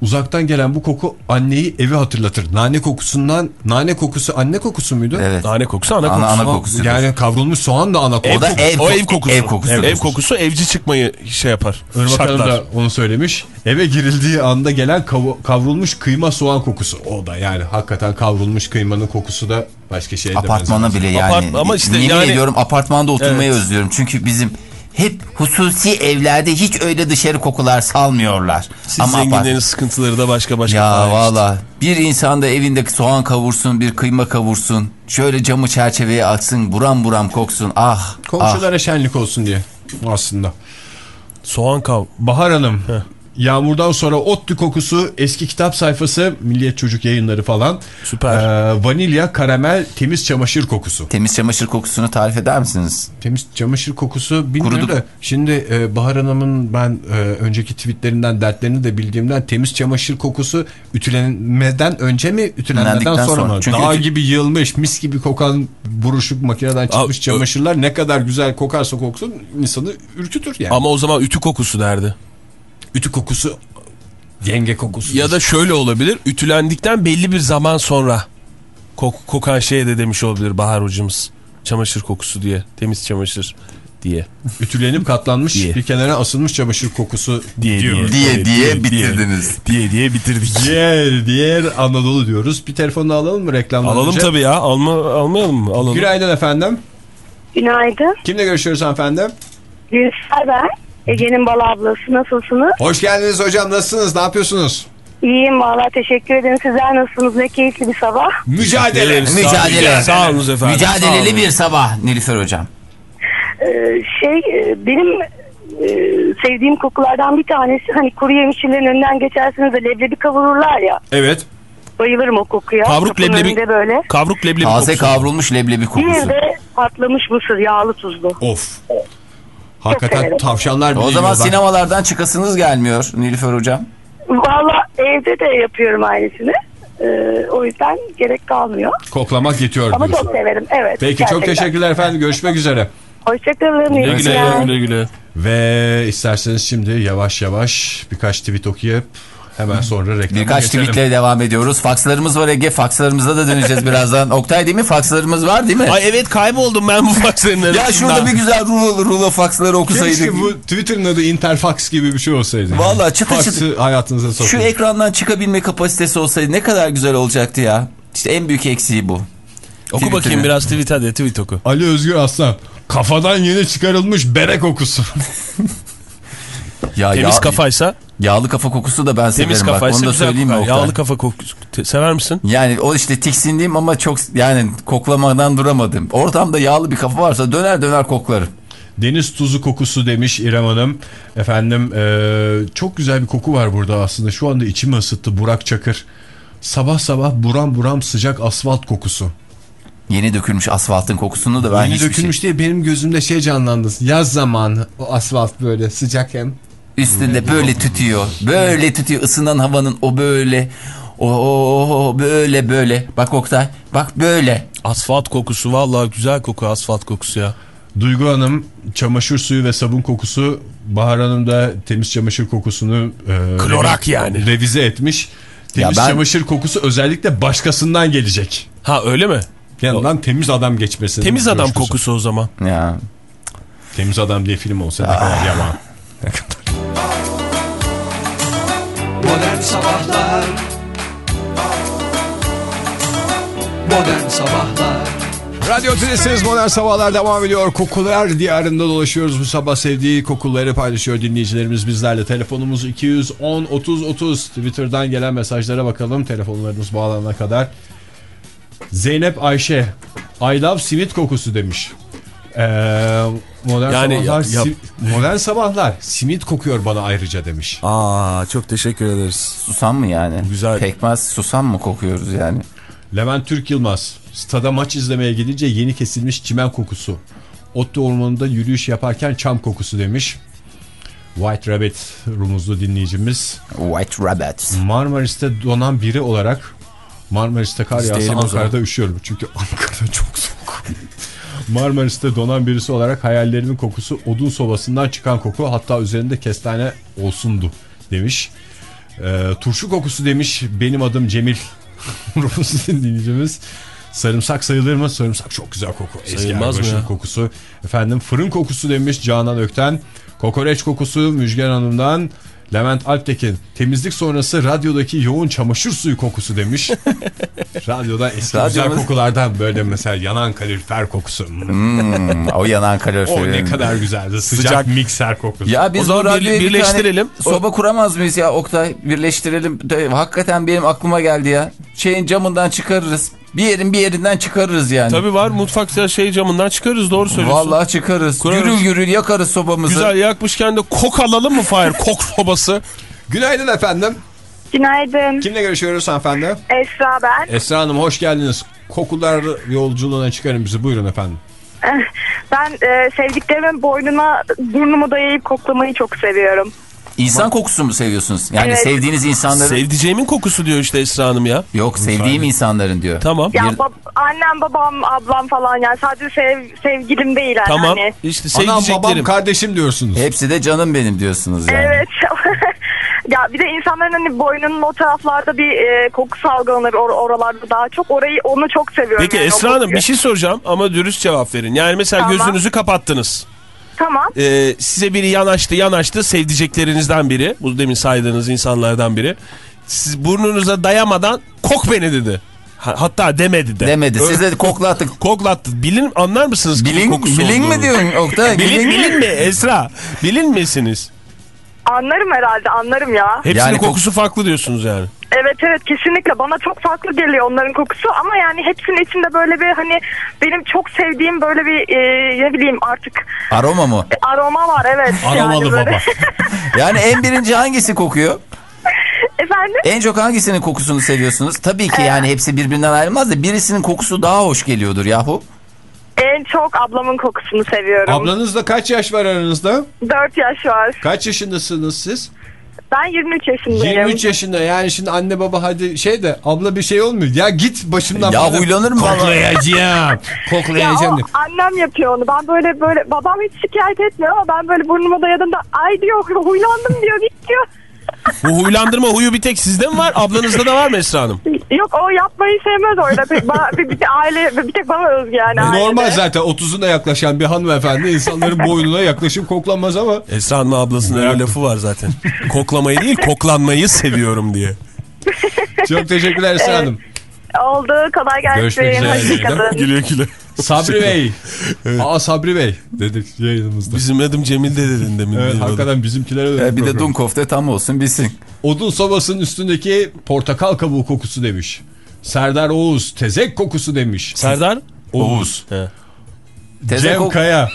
uzaktan gelen bu koku anneyi evi hatırlatır. Nane kokusundan nane kokusu anne kokusu muydu? Evet. Nane kokusu ana, Ana- kokusu. ana kokusu. Yani kavrulmuş soğan da ana kokusu. O da ev, o ev kokusu. Ev kokusu. Ev kokusu evci çıkmayı şey yapar. Irmak Hanım da onu söylemiş. Eve girildiği anda gelen kav- kavrulmuş kıyma soğan kokusu. O da yani hakikaten kavrulmuş kıymanın kokusu da başka şeye de Apartmana bile yani. Apart- ama işte yemin yani- ediyorum apartmanda oturmayı Evet. özlüyorum. Çünkü bizim hep hususi evlerde hiç öyle dışarı kokular salmıyorlar. Siz Ama apart- zenginlerin sıkıntıları da başka başka. Ya falan işte. valla bir insan da evindeki soğan kavursun bir kıyma kavursun. Şöyle camı çerçeveye atsın buram buram koksun. Ah ah. Komşulara şenlik olsun diye aslında. Soğan kav. Bahar Hanım. Yağmurdan sonra otlu kokusu, eski kitap sayfası, Milliyet Çocuk yayınları falan. Süper. Ee, vanilya, karamel, temiz çamaşır kokusu. Temiz çamaşır kokusunu tarif eder misiniz? Temiz çamaşır kokusu bilmiyorum Kuruduk. da. Şimdi e, Bahar Hanım'ın ben e, önceki tweetlerinden dertlerini de bildiğimden temiz çamaşır kokusu ütülenmeden önce mi ütülenmeden sonra, sonra. mı? Çünkü Dağ ütü- gibi yığılmış mis gibi kokan buruşuk makineden çıkmış Aa, çamaşırlar ne kadar güzel kokarsa koksun insanı ürkütür yani. Ama o zaman ütü kokusu derdi. Ütü kokusu yenge kokusu. Ya da şöyle olabilir. Ütülendikten belli bir zaman sonra kok kokan şeye de demiş olabilir Bahar hocamız. Çamaşır kokusu diye. Temiz çamaşır diye. ütülenip katlanmış Diye. bir kenara asılmış çamaşır kokusu Diye diye. Diye Evet, diye diye, bitirdiniz. Diye diye bitirdik. Diğer, diğer Anadolu diyoruz. Bir telefonu alalım mı reklamdan Alalım önce? tabii ya. Alma, almayalım mı? Alalım. Günaydın efendim. Günaydın. Kimle görüşüyoruz hanımefendi? Gülsel ben. Ege'nin bal ablası. Nasılsınız? Hoş geldiniz hocam. Nasılsınız? Ne yapıyorsunuz? İyiyim valla teşekkür ederim. Sizler nasılsınız? Ne keyifli bir sabah. Mücadele. Mücadele. Sağ olun efendim. Sağ Mücadeleli olun. bir sabah Nilüfer hocam. Ee, şey e, benim e, sevdiğim kokulardan bir tanesi hani kuru yemişçilerin önünden geçersiniz de leblebi kavururlar ya. Evet. Bayılırım o kokuya. Kavruk Kapının leblebi- böyle. Kavruk leblebi Taze kokusu. kavrulmuş leblebi Bir kokusu. de patlamış mısır yağlı tuzlu. Of. Hakikaten tavşanlar bile O zaman yiyorlar. sinemalardan çıkasınız gelmiyor Nilüfer hocam. Valla evde de yapıyorum aynısını. Ee, o yüzden gerek kalmıyor. Koklamak yetiyor Ama diyorsun. çok severim. Evet. Peki çok gerçekten. teşekkürler efendim. Görüşmek üzere. Hoşçakalın. Güle güle, güle güle. Ve isterseniz şimdi yavaş yavaş birkaç tweet okuyup Hemen sonra reklama Birkaç geçelim. tweetle devam ediyoruz. Fakslarımız var Ege. Fakslarımıza da döneceğiz birazdan. Oktay değil mi? Fakslarımız var değil mi? Ay evet kayboldum ben bu faksların arasında. ya şurada bir güzel rulo, rulo faksları okusaydık. Keşke bu Twitter'ın adı Interfax gibi bir şey olsaydı. Vallahi çıtı Fax'ı çıtı. hayatınıza Şu sokun. ekrandan çıkabilme kapasitesi olsaydı ne kadar güzel olacaktı ya. İşte en büyük eksiği bu. Oku Twitter'ı. bakayım biraz tweet hadi tweet oku. Ali Özgür Aslan. Kafadan yeni çıkarılmış bere kokusu. Ya, Temiz yağ- kafaysa Yağlı kafa kokusu da ben severim bak. Onu da söyleyeyim mi? Yağlı kafa kokusu sever misin? Yani o işte tiksindiğim ama çok yani koklamadan duramadım. Ortamda yağlı bir kafa varsa döner döner koklarım. Deniz tuzu kokusu demiş İrem Hanım. Efendim eee, çok güzel bir koku var burada aslında. Şu anda içimi ısıttı Burak Çakır. Sabah sabah buram buram sıcak asfalt kokusu. Yeni dökülmüş asfaltın kokusunu da ben Yeni hiçbir dökülmüş diye benim gözümde şey canlandı. Yaz zamanı o asfalt böyle sıcak hem. Üstünde böyle tütüyor. Böyle tütüyor ısınan havanın o böyle o, o- o- böyle böyle. Bak Oktay bak böyle. Asfalt kokusu vallahi güzel koku asfalt kokusu ya. Duygu Hanım çamaşır suyu ve sabun kokusu. Bahar Hanım da temiz çamaşır kokusunu eee, Klorak yani. revize etmiş. Temiz ben- çamaşır kokusu özellikle başkasından gelecek. Ha öyle mi? Yanından temiz adam geçmesini. Temiz adam kokusu o zaman. Ya Temiz adam diye film olsa ne kadar yaman. Modern Sabahlar Modern Sabahlar Radyo Tülesi'niz Modern Sabahlar devam ediyor. Kokular diyarında dolaşıyoruz. Bu sabah sevdiği kokuları paylaşıyor dinleyicilerimiz bizlerle. Telefonumuz 210 30 30. Twitter'dan gelen mesajlara bakalım. Telefonlarımız bağlanana kadar. Zeynep Ayşe I love simit kokusu demiş. Ee, modern Yani sabahlar yap- yap. modern sabahlar simit kokuyor bana ayrıca demiş. Aa çok teşekkür ederiz. susam mı yani? Güzel. Pekmez susam mı kokuyoruz yani? Levent Türk Yılmaz stada maç izlemeye gidince yeni kesilmiş çimen kokusu. Otlu ormanında yürüyüş yaparken çam kokusu demiş. White Rabbit rumuzlu dinleyicimiz. White Rabbit. Marmaris'te donan biri olarak Marmaris'te kar yağsa. Ankara'da üşüyorum. Çünkü Ankara çok soğuk. Marmaris'te donan birisi olarak hayallerimin kokusu odun sobasından çıkan koku hatta üzerinde kestane olsundu demiş. Ee, turşu kokusu demiş benim adım Cemil Rumuz dinleyicimiz. Sarımsak sayılır mı? Sarımsak çok güzel koku. Eski Sayılmaz mı ya? kokusu. Efendim fırın kokusu demiş Canan Ökten. Kokoreç kokusu Müjgan Hanım'dan. Levent Alptekin temizlik sonrası radyodaki yoğun çamaşır suyu kokusu demiş. Radyoda eski güzel Radyomuz- kokulardan böyle mesela yanan kalorifer kokusu. Hmm, o yanan o kalorifer. ne kadar güzeldi. Sıcak, Sıcak. mikser kokusu. Ya O biz zaman bu radyoya birle- bir birleştirelim. soba kuramaz mıyız ya Oktay? Birleştirelim. Hakikaten benim aklıma geldi ya. Şeyin camından çıkarırız. Bir yerin bir yerinden çıkarırız yani. Tabii var mutfakta şey camından çıkarız doğru söylüyorsun. Vallahi çıkarız. Kurarız. Gürül gürül yakarız sobamızı. Güzel yakmışken de kok alalım mı Fahir? Kok sobası. Günaydın efendim. Günaydın. Kimle görüşüyoruz hanımefendi? Esra ben. Esra Hanım hoş geldiniz. Kokular yolculuğuna çıkarın bizi. Buyurun efendim. Ben e, sevdiklerimin boynuna burnumu dayayıp koklamayı çok seviyorum. İnsan kokusu mu seviyorsunuz? Yani Evet. sevdiğiniz insanların... Sevdiceğimin kokusu diyor işte Esra Hanım ya. Yok sevdiğim insanların diyor. Tamam. Ya Bir- bab- annem, babam, ablam falan yani sadece sev, sevgilim değil yani. Tamam. Hani. İşte Anam babam sevdiceklerim. kardeşim diyorsunuz. Hepsi de canım benim diyorsunuz yani. Evet. ya bir de insanların hani boynunun o taraflarda bir e, kokusu algılanır or- oralarda daha çok. Orayı onu çok seviyorum. Peki yani, Esra Hanım bir şey soracağım ama dürüst cevap verin. Yani mesela Tamam. gözünüzü kapattınız. Tamam. Ee, size biri yanaştı yanaştı sevdiceklerinizden biri. Bu demin saydığınız insanlardan biri. Siz burnunuza dayamadan kok beni dedi. Ha- Hatta demedi de. Demedi. Siz de koklattık. Koklattı. Bilin anlar mısınız Bilin, kokusu bilin mi diyorsun Oktay? Bilin, mi? bilin mi Esra? Bilin misiniz? Anlarım herhalde anlarım ya. Hepsinin Yani kok- kokusu farklı diyorsunuz yani. Evet evet kesinlikle bana çok farklı geliyor onların kokusu ama yani hepsinin içinde böyle bir hani benim çok sevdiğim böyle bir e, ne bileyim artık Aroma mı? e, aroma var evet. Aromalı yani baba. Yani en birinci hangisi kokuyor? Efendim? En çok hangisinin kokusunu seviyorsunuz? Tabii Ee, ki yani hepsi birbirinden ayrılmaz da birisinin kokusu daha hoş geliyordur yahu. En çok ablamın kokusunu seviyorum. Ablanızla kaç yaş var aranızda? 4 yaş var. Kaç yaşındasınız siz? Ben 23 yaşındayım. 23 yaşında yani şimdi anne baba hadi şey de abla bir şey olmuyor. Ya git başımdan. Ya bana- huylanır mı? Koklayacağım. Ya Koklayacağım. o diye. annem yapıyor onu. Ben böyle böyle babam hiç şikayet etmiyor ama ben böyle burnuma dayadığımda ay diyor huylandım diyor git diyor. Bu huylandırma huyu bir tek sizde mi var? Ablanızda da var mı Esra Hanım? Yok o yapmayı sevmez orada. Pek bana, bir, bir aile, bir tek bana özgü yani. Normal ailede. zaten 30'una yaklaşan bir hanımefendi insanların boynuna yaklaşıp koklanmaz ama. Esra Hanım ablasının öyle lafı var zaten. Koklamayı değil koklanmayı seviyorum diye. Çok teşekkürler Esra Hanım. Oldu. Kolay gelsin. Görüşmek üzere. Güle güle. Sabri Bey. Aa Sabri Bey dedik yayınımızda. Bizim adım Cemil de dedin demin. Evet, hakikaten bizimkilere de Ee, bir de program. Dunkofte tam olsun bilsin. Odun sobasının üstündeki portakal kabuğu kokusu demiş. Serdar Oğuz tezek kokusu demiş. Serdar? Oğuz. Tezek Cem Kaya.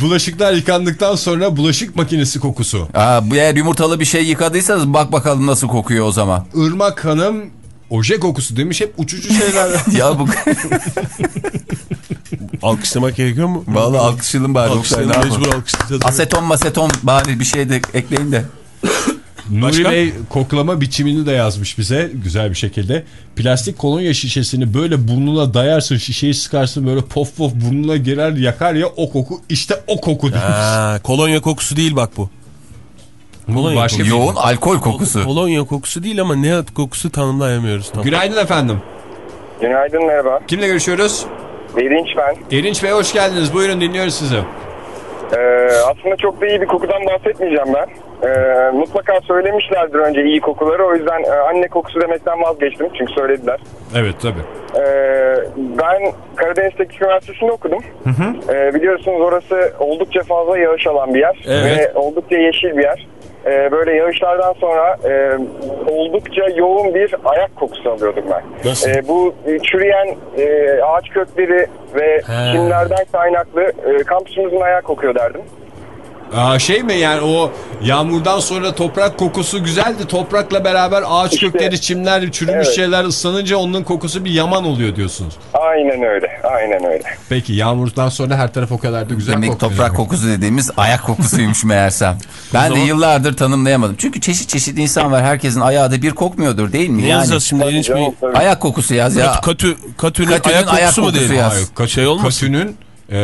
Bulaşıklar yıkandıktan sonra bulaşık makinesi kokusu. Aa, bu eğer yumurtalı bir şey yıkadıysanız bak bakalım nasıl kokuyor o zaman. Irmak Hanım oje kokusu demiş. Hep uçucu şeyler. ya bu Alkışlamak gerekiyor mu? Vallahi alkışlayalım bari. Alkışlayalım, mecbur alkışlayacağız. Aseton maseton bari bir şey de ekleyin de. Nuri? Bey koklama biçimini de yazmış bize güzel bir şekilde. Plastik kolonya şişesini böyle burnuna dayarsın şişeyi sıkarsın böyle pof pof burnuna girer yakar ya o koku işte o koku demiş. Ha, kolonya kokusu değil bak bu. Kolonya Başka bir- Yoğun alkol kokusu. Kolonya kokusu değil ama ne kokusu tanımlayamıyoruz. Tam. Günaydın efendim. Günaydın merhaba. Kimle görüşüyoruz? Erinç ben. Erinç Bey hoş geldiniz. Buyurun dinliyoruz sizi. Ee, aslında çok da iyi bir kokudan bahsetmeyeceğim ben. Ee, mutlaka söylemişlerdir önce iyi kokuları. O yüzden e, anne kokusu demekten vazgeçtim. Çünkü söylediler. Evet tabii. Ee, ben Karadeniz Teknik Üniversitesi'nde okudum. Ee, biliyorsunuz orası oldukça fazla yağış alan bir yer. Evet. Ve oldukça yeşil bir yer. Ee, böyle yağışlardan sonra e, oldukça yoğun bir ayak kokusu alıyordum ben. Nasıl? Ee, bu e, çürüyen e, ağaç kökleri ve He. çimlerden kaynaklı e, kampüsümüzün ayağı kokuyor derdim. Aa, şey mi yani o yağmurdan sonra toprak kokusu güzeldi. Toprakla beraber ağaç İşte, kökleri, çimler, çürümüş evet. şeyler ıslanınca onun kokusu bir yaman oluyor diyorsunuz. Aynen öyle, aynen öyle. Peki yağmurdan sonra her taraf o kadar da güzel Demek toprak kokusu dediğimiz ayak kokusuymuş meğersem. Ben de zaman- yıllardır tanımlayamadım. Çünkü çeşit çeşit insan var. Herkesin ayağı da bir kokmuyordur değil mi? Ne yani yazacağız şimdi Bey? Canım, tabii. ayak kokusu yaz ya. Katü, katünün, Katünün ayak kokusu ayak mu kokusu diyelim? yaz. Hayır, Şey olmasın. Katünün e,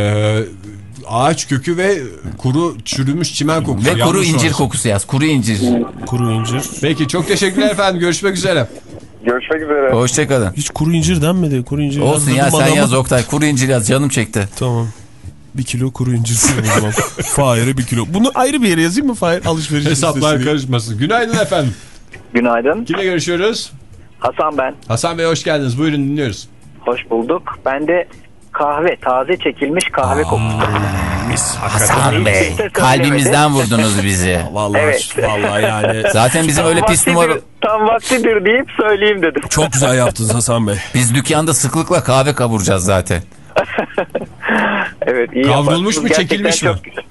ağaç kökü ve kuru çürümüş çimen kokusu. Ve kuru incir sonrası. kokusu yaz. Kuru incir. Kuru incir. Peki çok teşekkürler efendim. Görüşmek üzere. Görüşmek üzere. Hoşçakalın. Hiç kuru incir denmedi. Kuru incir Olsun ya sen adama. yaz Oktay. Kuru incir yaz. Canım çekti. Tamam. Bir kilo kuru incir o zaman. Fahir'e bir kilo. Bunu ayrı bir yere yazayım mı Fahir? Alışveriş Hesaplar karışmasın. Günaydın efendim. Günaydın. Kimle görüşüyoruz? Hasan ben. Hasan Bey hoş geldiniz. Buyurun dinliyoruz. Hoş bulduk. Ben de kahve, taze çekilmiş kahve kokusu. Hasan Bey. Kalbimizden vurdunuz bizi. Vallahi, Evet. vallahi yani. Zaten bizim öyle pis numara... Tam vaktidir deyip söyleyeyim dedim. Çok güzel yaptınız Hasan Bey. Biz dükkanda sıklıkla kahve kavuracağız zaten. Evet, iyi Kavrulmuş yaparsınız. mu, Gerçekten çekilmiş mi? çok.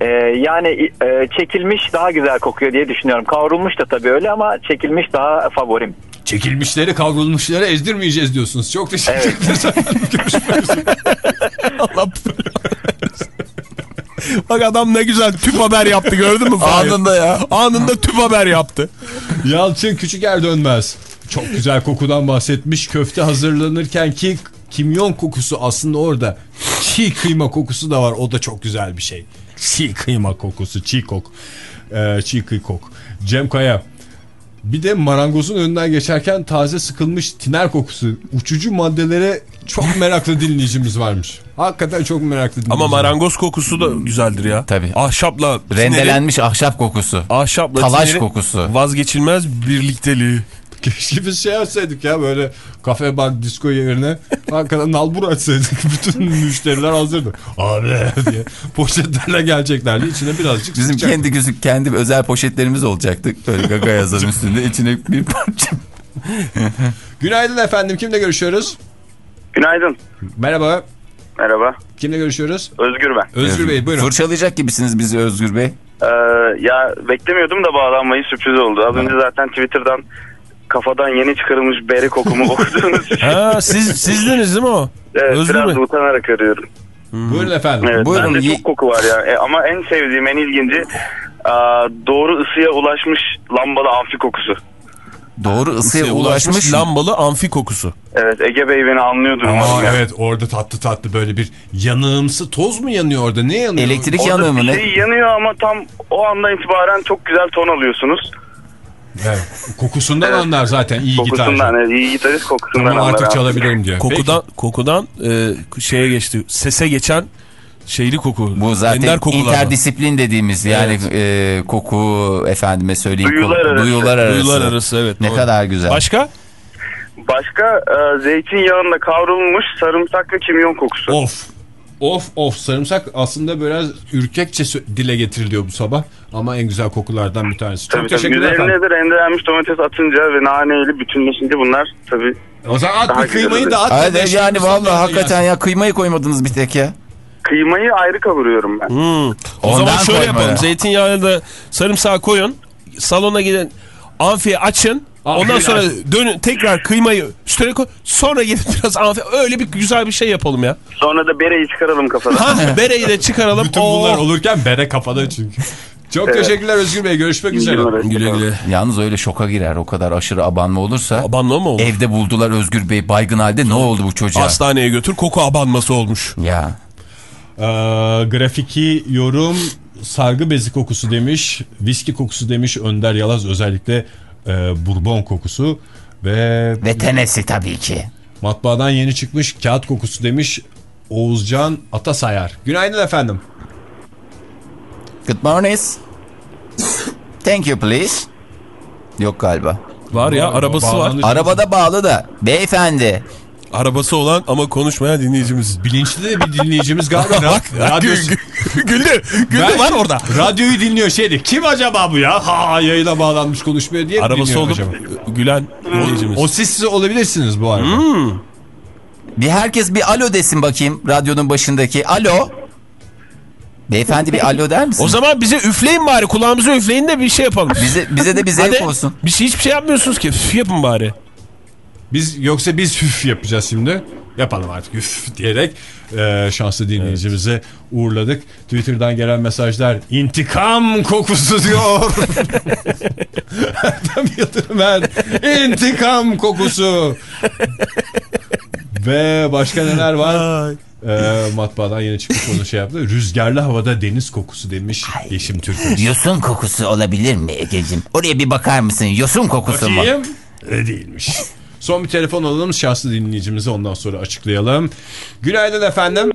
Ee, yani e, çekilmiş daha güzel kokuyor diye düşünüyorum. Kavrulmuş da tabii öyle ama çekilmiş daha favorim. Çekilmişleri kavrulmuşları ezdirmeyeceğiz diyorsunuz. Çok teşekkür ederiz. Görüşmek üzere. Allah Bak adam ne güzel tüp haber yaptı gördün mü Fahir? Anında ya. Anında tüp haber yaptı. Yalçın Küçüker dönmez. Çok güzel kokudan bahsetmiş. Köfte hazırlanırken ki kimyon kokusu aslında orada. Çiğ kıyma kokusu da var. O da çok güzel bir şey. Çiğ kıyma kokusu. Çiğ kok. Ee, çiğ kıy kok. Cem Kaya. Bir de marangozun önünden geçerken taze sıkılmış tiner kokusu. Uçucu maddelere çok meraklı dinleyicimiz varmış. Hakikaten çok meraklı dinleyicimiz. Ama marangoz kokusu da güzeldir ya. Tabii. Ahşapla Rendelenmiş ahşap kokusu. ahşapla Talaş tineri kokusu. Vazgeçilmez birlikteliği. Keşke biz şey açsaydık ya böyle kafe bar disco yerine hakikaten nalbur açsaydık. Bütün müşteriler hazırdı. Abi diye poşetlerle geleceklerdi. İçine birazcık Bizim kendi küçük kendi özel poşetlerimiz olacaktı. Böyle gaga yazan üstünde içine bir parça. Günaydın efendim. Kimle görüşüyoruz? Günaydın. Merhaba. Merhaba. Kimle görüşüyoruz? Özgür ben. Özgür Bey buyurun. Fırçalayacak gibisiniz bizi Özgür Bey. Ee, ya beklemiyordum da bağlanmayı sürpriz oldu. Az önce zaten Twitter'dan kafadan yeni çıkarılmış beri kokumu okudunuz. Ha siz sizdiniz değil mi o? evet, Özgür biraz Bey. utanarak arıyorum. Buyurun efendim. Evet, Buyurun, bende çok koku var ya. E, ama en sevdiğim, en ilginci aa, doğru ısıya ulaşmış lambalı amfi kokusu. Doğru ısıya Size ulaşmış. lambalı amfi kokusu. Evet Ege Bey beni anlıyordur. Aa, umarım ya. evet orada tatlı tatlı böyle bir yanığımsı toz mu yanıyor orada? Ne yanıyor? Elektrik Orada yanığı mı bir ne? şey yanıyor ama tam o andan itibaren çok güzel ton alıyorsunuz. Evet. Kokusundan anlar zaten iyi gitarcı. Kokusundan, evet, iyi gitarist kokusundan Tamam anlar artık abi. çalabilirim diyor. Kokudan kokudan e, şeye geçti. Sese geçen şeyli koku. Bu zaten interdisiplin dediğimiz yani e, koku efendime söyleyeyim. Duyular koku- arası. Duyular arası. Duyular arası evet. Ne doğru. kadar güzel. Başka? Başka e, zeytinyağında kavrulmuş sarımsak ve kimyon kokusu. Of. Of of sarımsak aslında biraz ürkekçe dile getiriliyor bu sabah ama en güzel kokulardan bir tanesi. Çok Tabii tabii. teşekkürler efendim. de rendelenmiş domates atınca ve naneyle bütünleşince bunlar tabii. O zaman at bir kıymayı da at. İşte yani vallahi hakikaten gelsin. ya kıymayı koymadınız bir tek ya. Kıymayı ayrı kavuruyorum ben. Hmm. O Ondan zaman şöyle yapalım. ya. Zeytinyağını da sarımsağı koyun. Salona giden amfiye açın. Ondan sonra dönün tekrar kıymayı üstüne koy. Sonra gidip biraz öyle bir güzel bir şey yapalım ya. Sonra da bereyi çıkaralım kafadan. Ha bereyi de çıkaralım. Bütün Oo. bunlar olurken bere kafada çünkü. Çok Evet. teşekkürler Özgür Bey. Görüşmek üzere. Güle güle. Yalnız öyle şoka girer o kadar aşırı abanma olursa. Abanma mı olur? Evde buldular Özgür Bey baygın halde ne oldu bu çocuğa? Hastaneye götür koku abanması olmuş. Ya Ee, grafiki yorum sargı bezi kokusu demiş. Viski kokusu demiş. Önder Yalaz özellikle e, bourbon kokusu. Ve ve tenesi tabii ki. matbaadan yeni çıkmış kağıt kokusu demiş. Oğuzcan Atasayar. Günaydın efendim. Good morning. Thank you please. Yok galiba. Var ya arabası var. Arabada bağlı da. Beyefendi. Arabası olan ama konuşmayan dinleyicimiz. Bilinçli de bir dinleyicimiz galiba. Bak Radyosu- güldü. Güldü var orada. Radyoyu dinliyor şeydi. Kim acaba bu ya? Ha yayına bağlanmış konuşmuyor diye Arabası olup acaba? gülen dinleyicimiz. O siz olabilirsiniz bu arada. Hmm. Bir herkes bir alo desin bakayım radyonun başındaki. Alo. Beyefendi bir alo der misin? O zaman bize üfleyin bari kulağımıza üfleyin de bir şey yapalım. Bize, bize de bir zevk Hadi. olsun. Bir şey, hiçbir şey yapmıyorsunuz ki. Üf yapın bari. Biz yoksa biz hüf yapacağız şimdi. Yapalım artık hüf diyerek e, şanslı dinleyicimizi uğurladık. Twitter'dan gelen mesajlar intikam kokusu diyor. Erdem Yatırmen intikam kokusu. Ve başka neler var? E, matbaadan yeni çıkmış onu şey yaptı. Rüzgarlı havada deniz kokusu demiş Yeşim Türk. Yosun kokusu olabilir mi Ege'cim? Oraya bir bakar mısın? Yosun kokusu mu? Bakayım. Öyle değilmiş. Son bir telefon alalım şanslı dinleyicimizi ondan sonra açıklayalım. Günaydın efendim.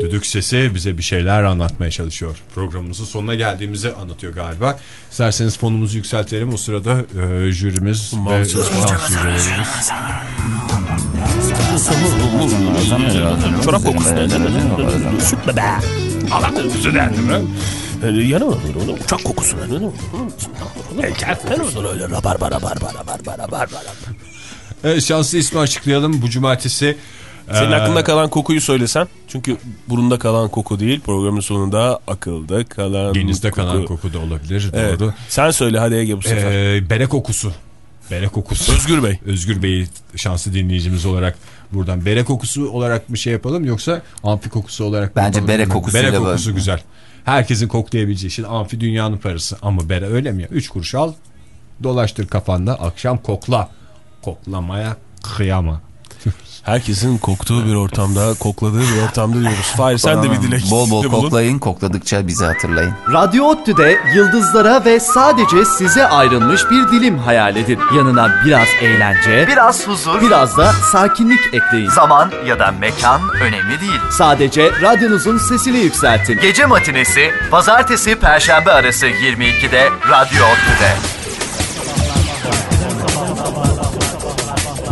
Düdük sesi bize bir şeyler anlatmaya çalışıyor. Programımızın sonuna geldiğimizi anlatıyor galiba. İsterseniz fonumuzu yükseltelim. O sırada e, jürimiz ve jürilerimiz. Çorap kokusu. Süt bebe. Allah kokusu derdi mi? Yanı mı? Uçak kokusu. Öyle rabar rabar rabar rabar rabar Evet, şanslı ismi açıklayalım. Bu cumartesi Senin e, aklında kalan kokuyu söylesen. Çünkü burunda kalan koku değil. Programın sonunda akılda kalan denizde koku. kalan koku da olabilir. Evet. Doğru. Sen söyle hadi Ege bu sefer. Ee, bere kokusu. Bere kokusu. Özgür Bey. Özgür Bey'i şanslı dinleyicimiz olarak buradan bere kokusu olarak bir şey yapalım yoksa amfi kokusu olarak mı Bence yapalım bere kokusuyla Bere böyle. kokusu güzel. Herkesin koklayabileceği şey amfi dünyanın parası ama bere öyle mi ya? Üç kuruş al dolaştır kafanda akşam kokla. Koklamaya kıyama. Herkesin koktuğu bir ortamda, kokladığı bir ortamda diyoruz. Fahir sen de bir dilek. Bol bol bulun. koklayın. Kokladıkça bizi hatırlayın. Radyo ODTÜ'de yıldızlara ve sadece size ayrılmış bir dilim hayal edin. Yanına biraz eğlence, Biraz huzur, biraz da sakinlik ekleyin. zaman ya da mekan önemli değil. Sadece radyonuzun sesini yükseltin. Gece matinesi pazartesi perşembe arası 22'de Radyo ODTÜ'de.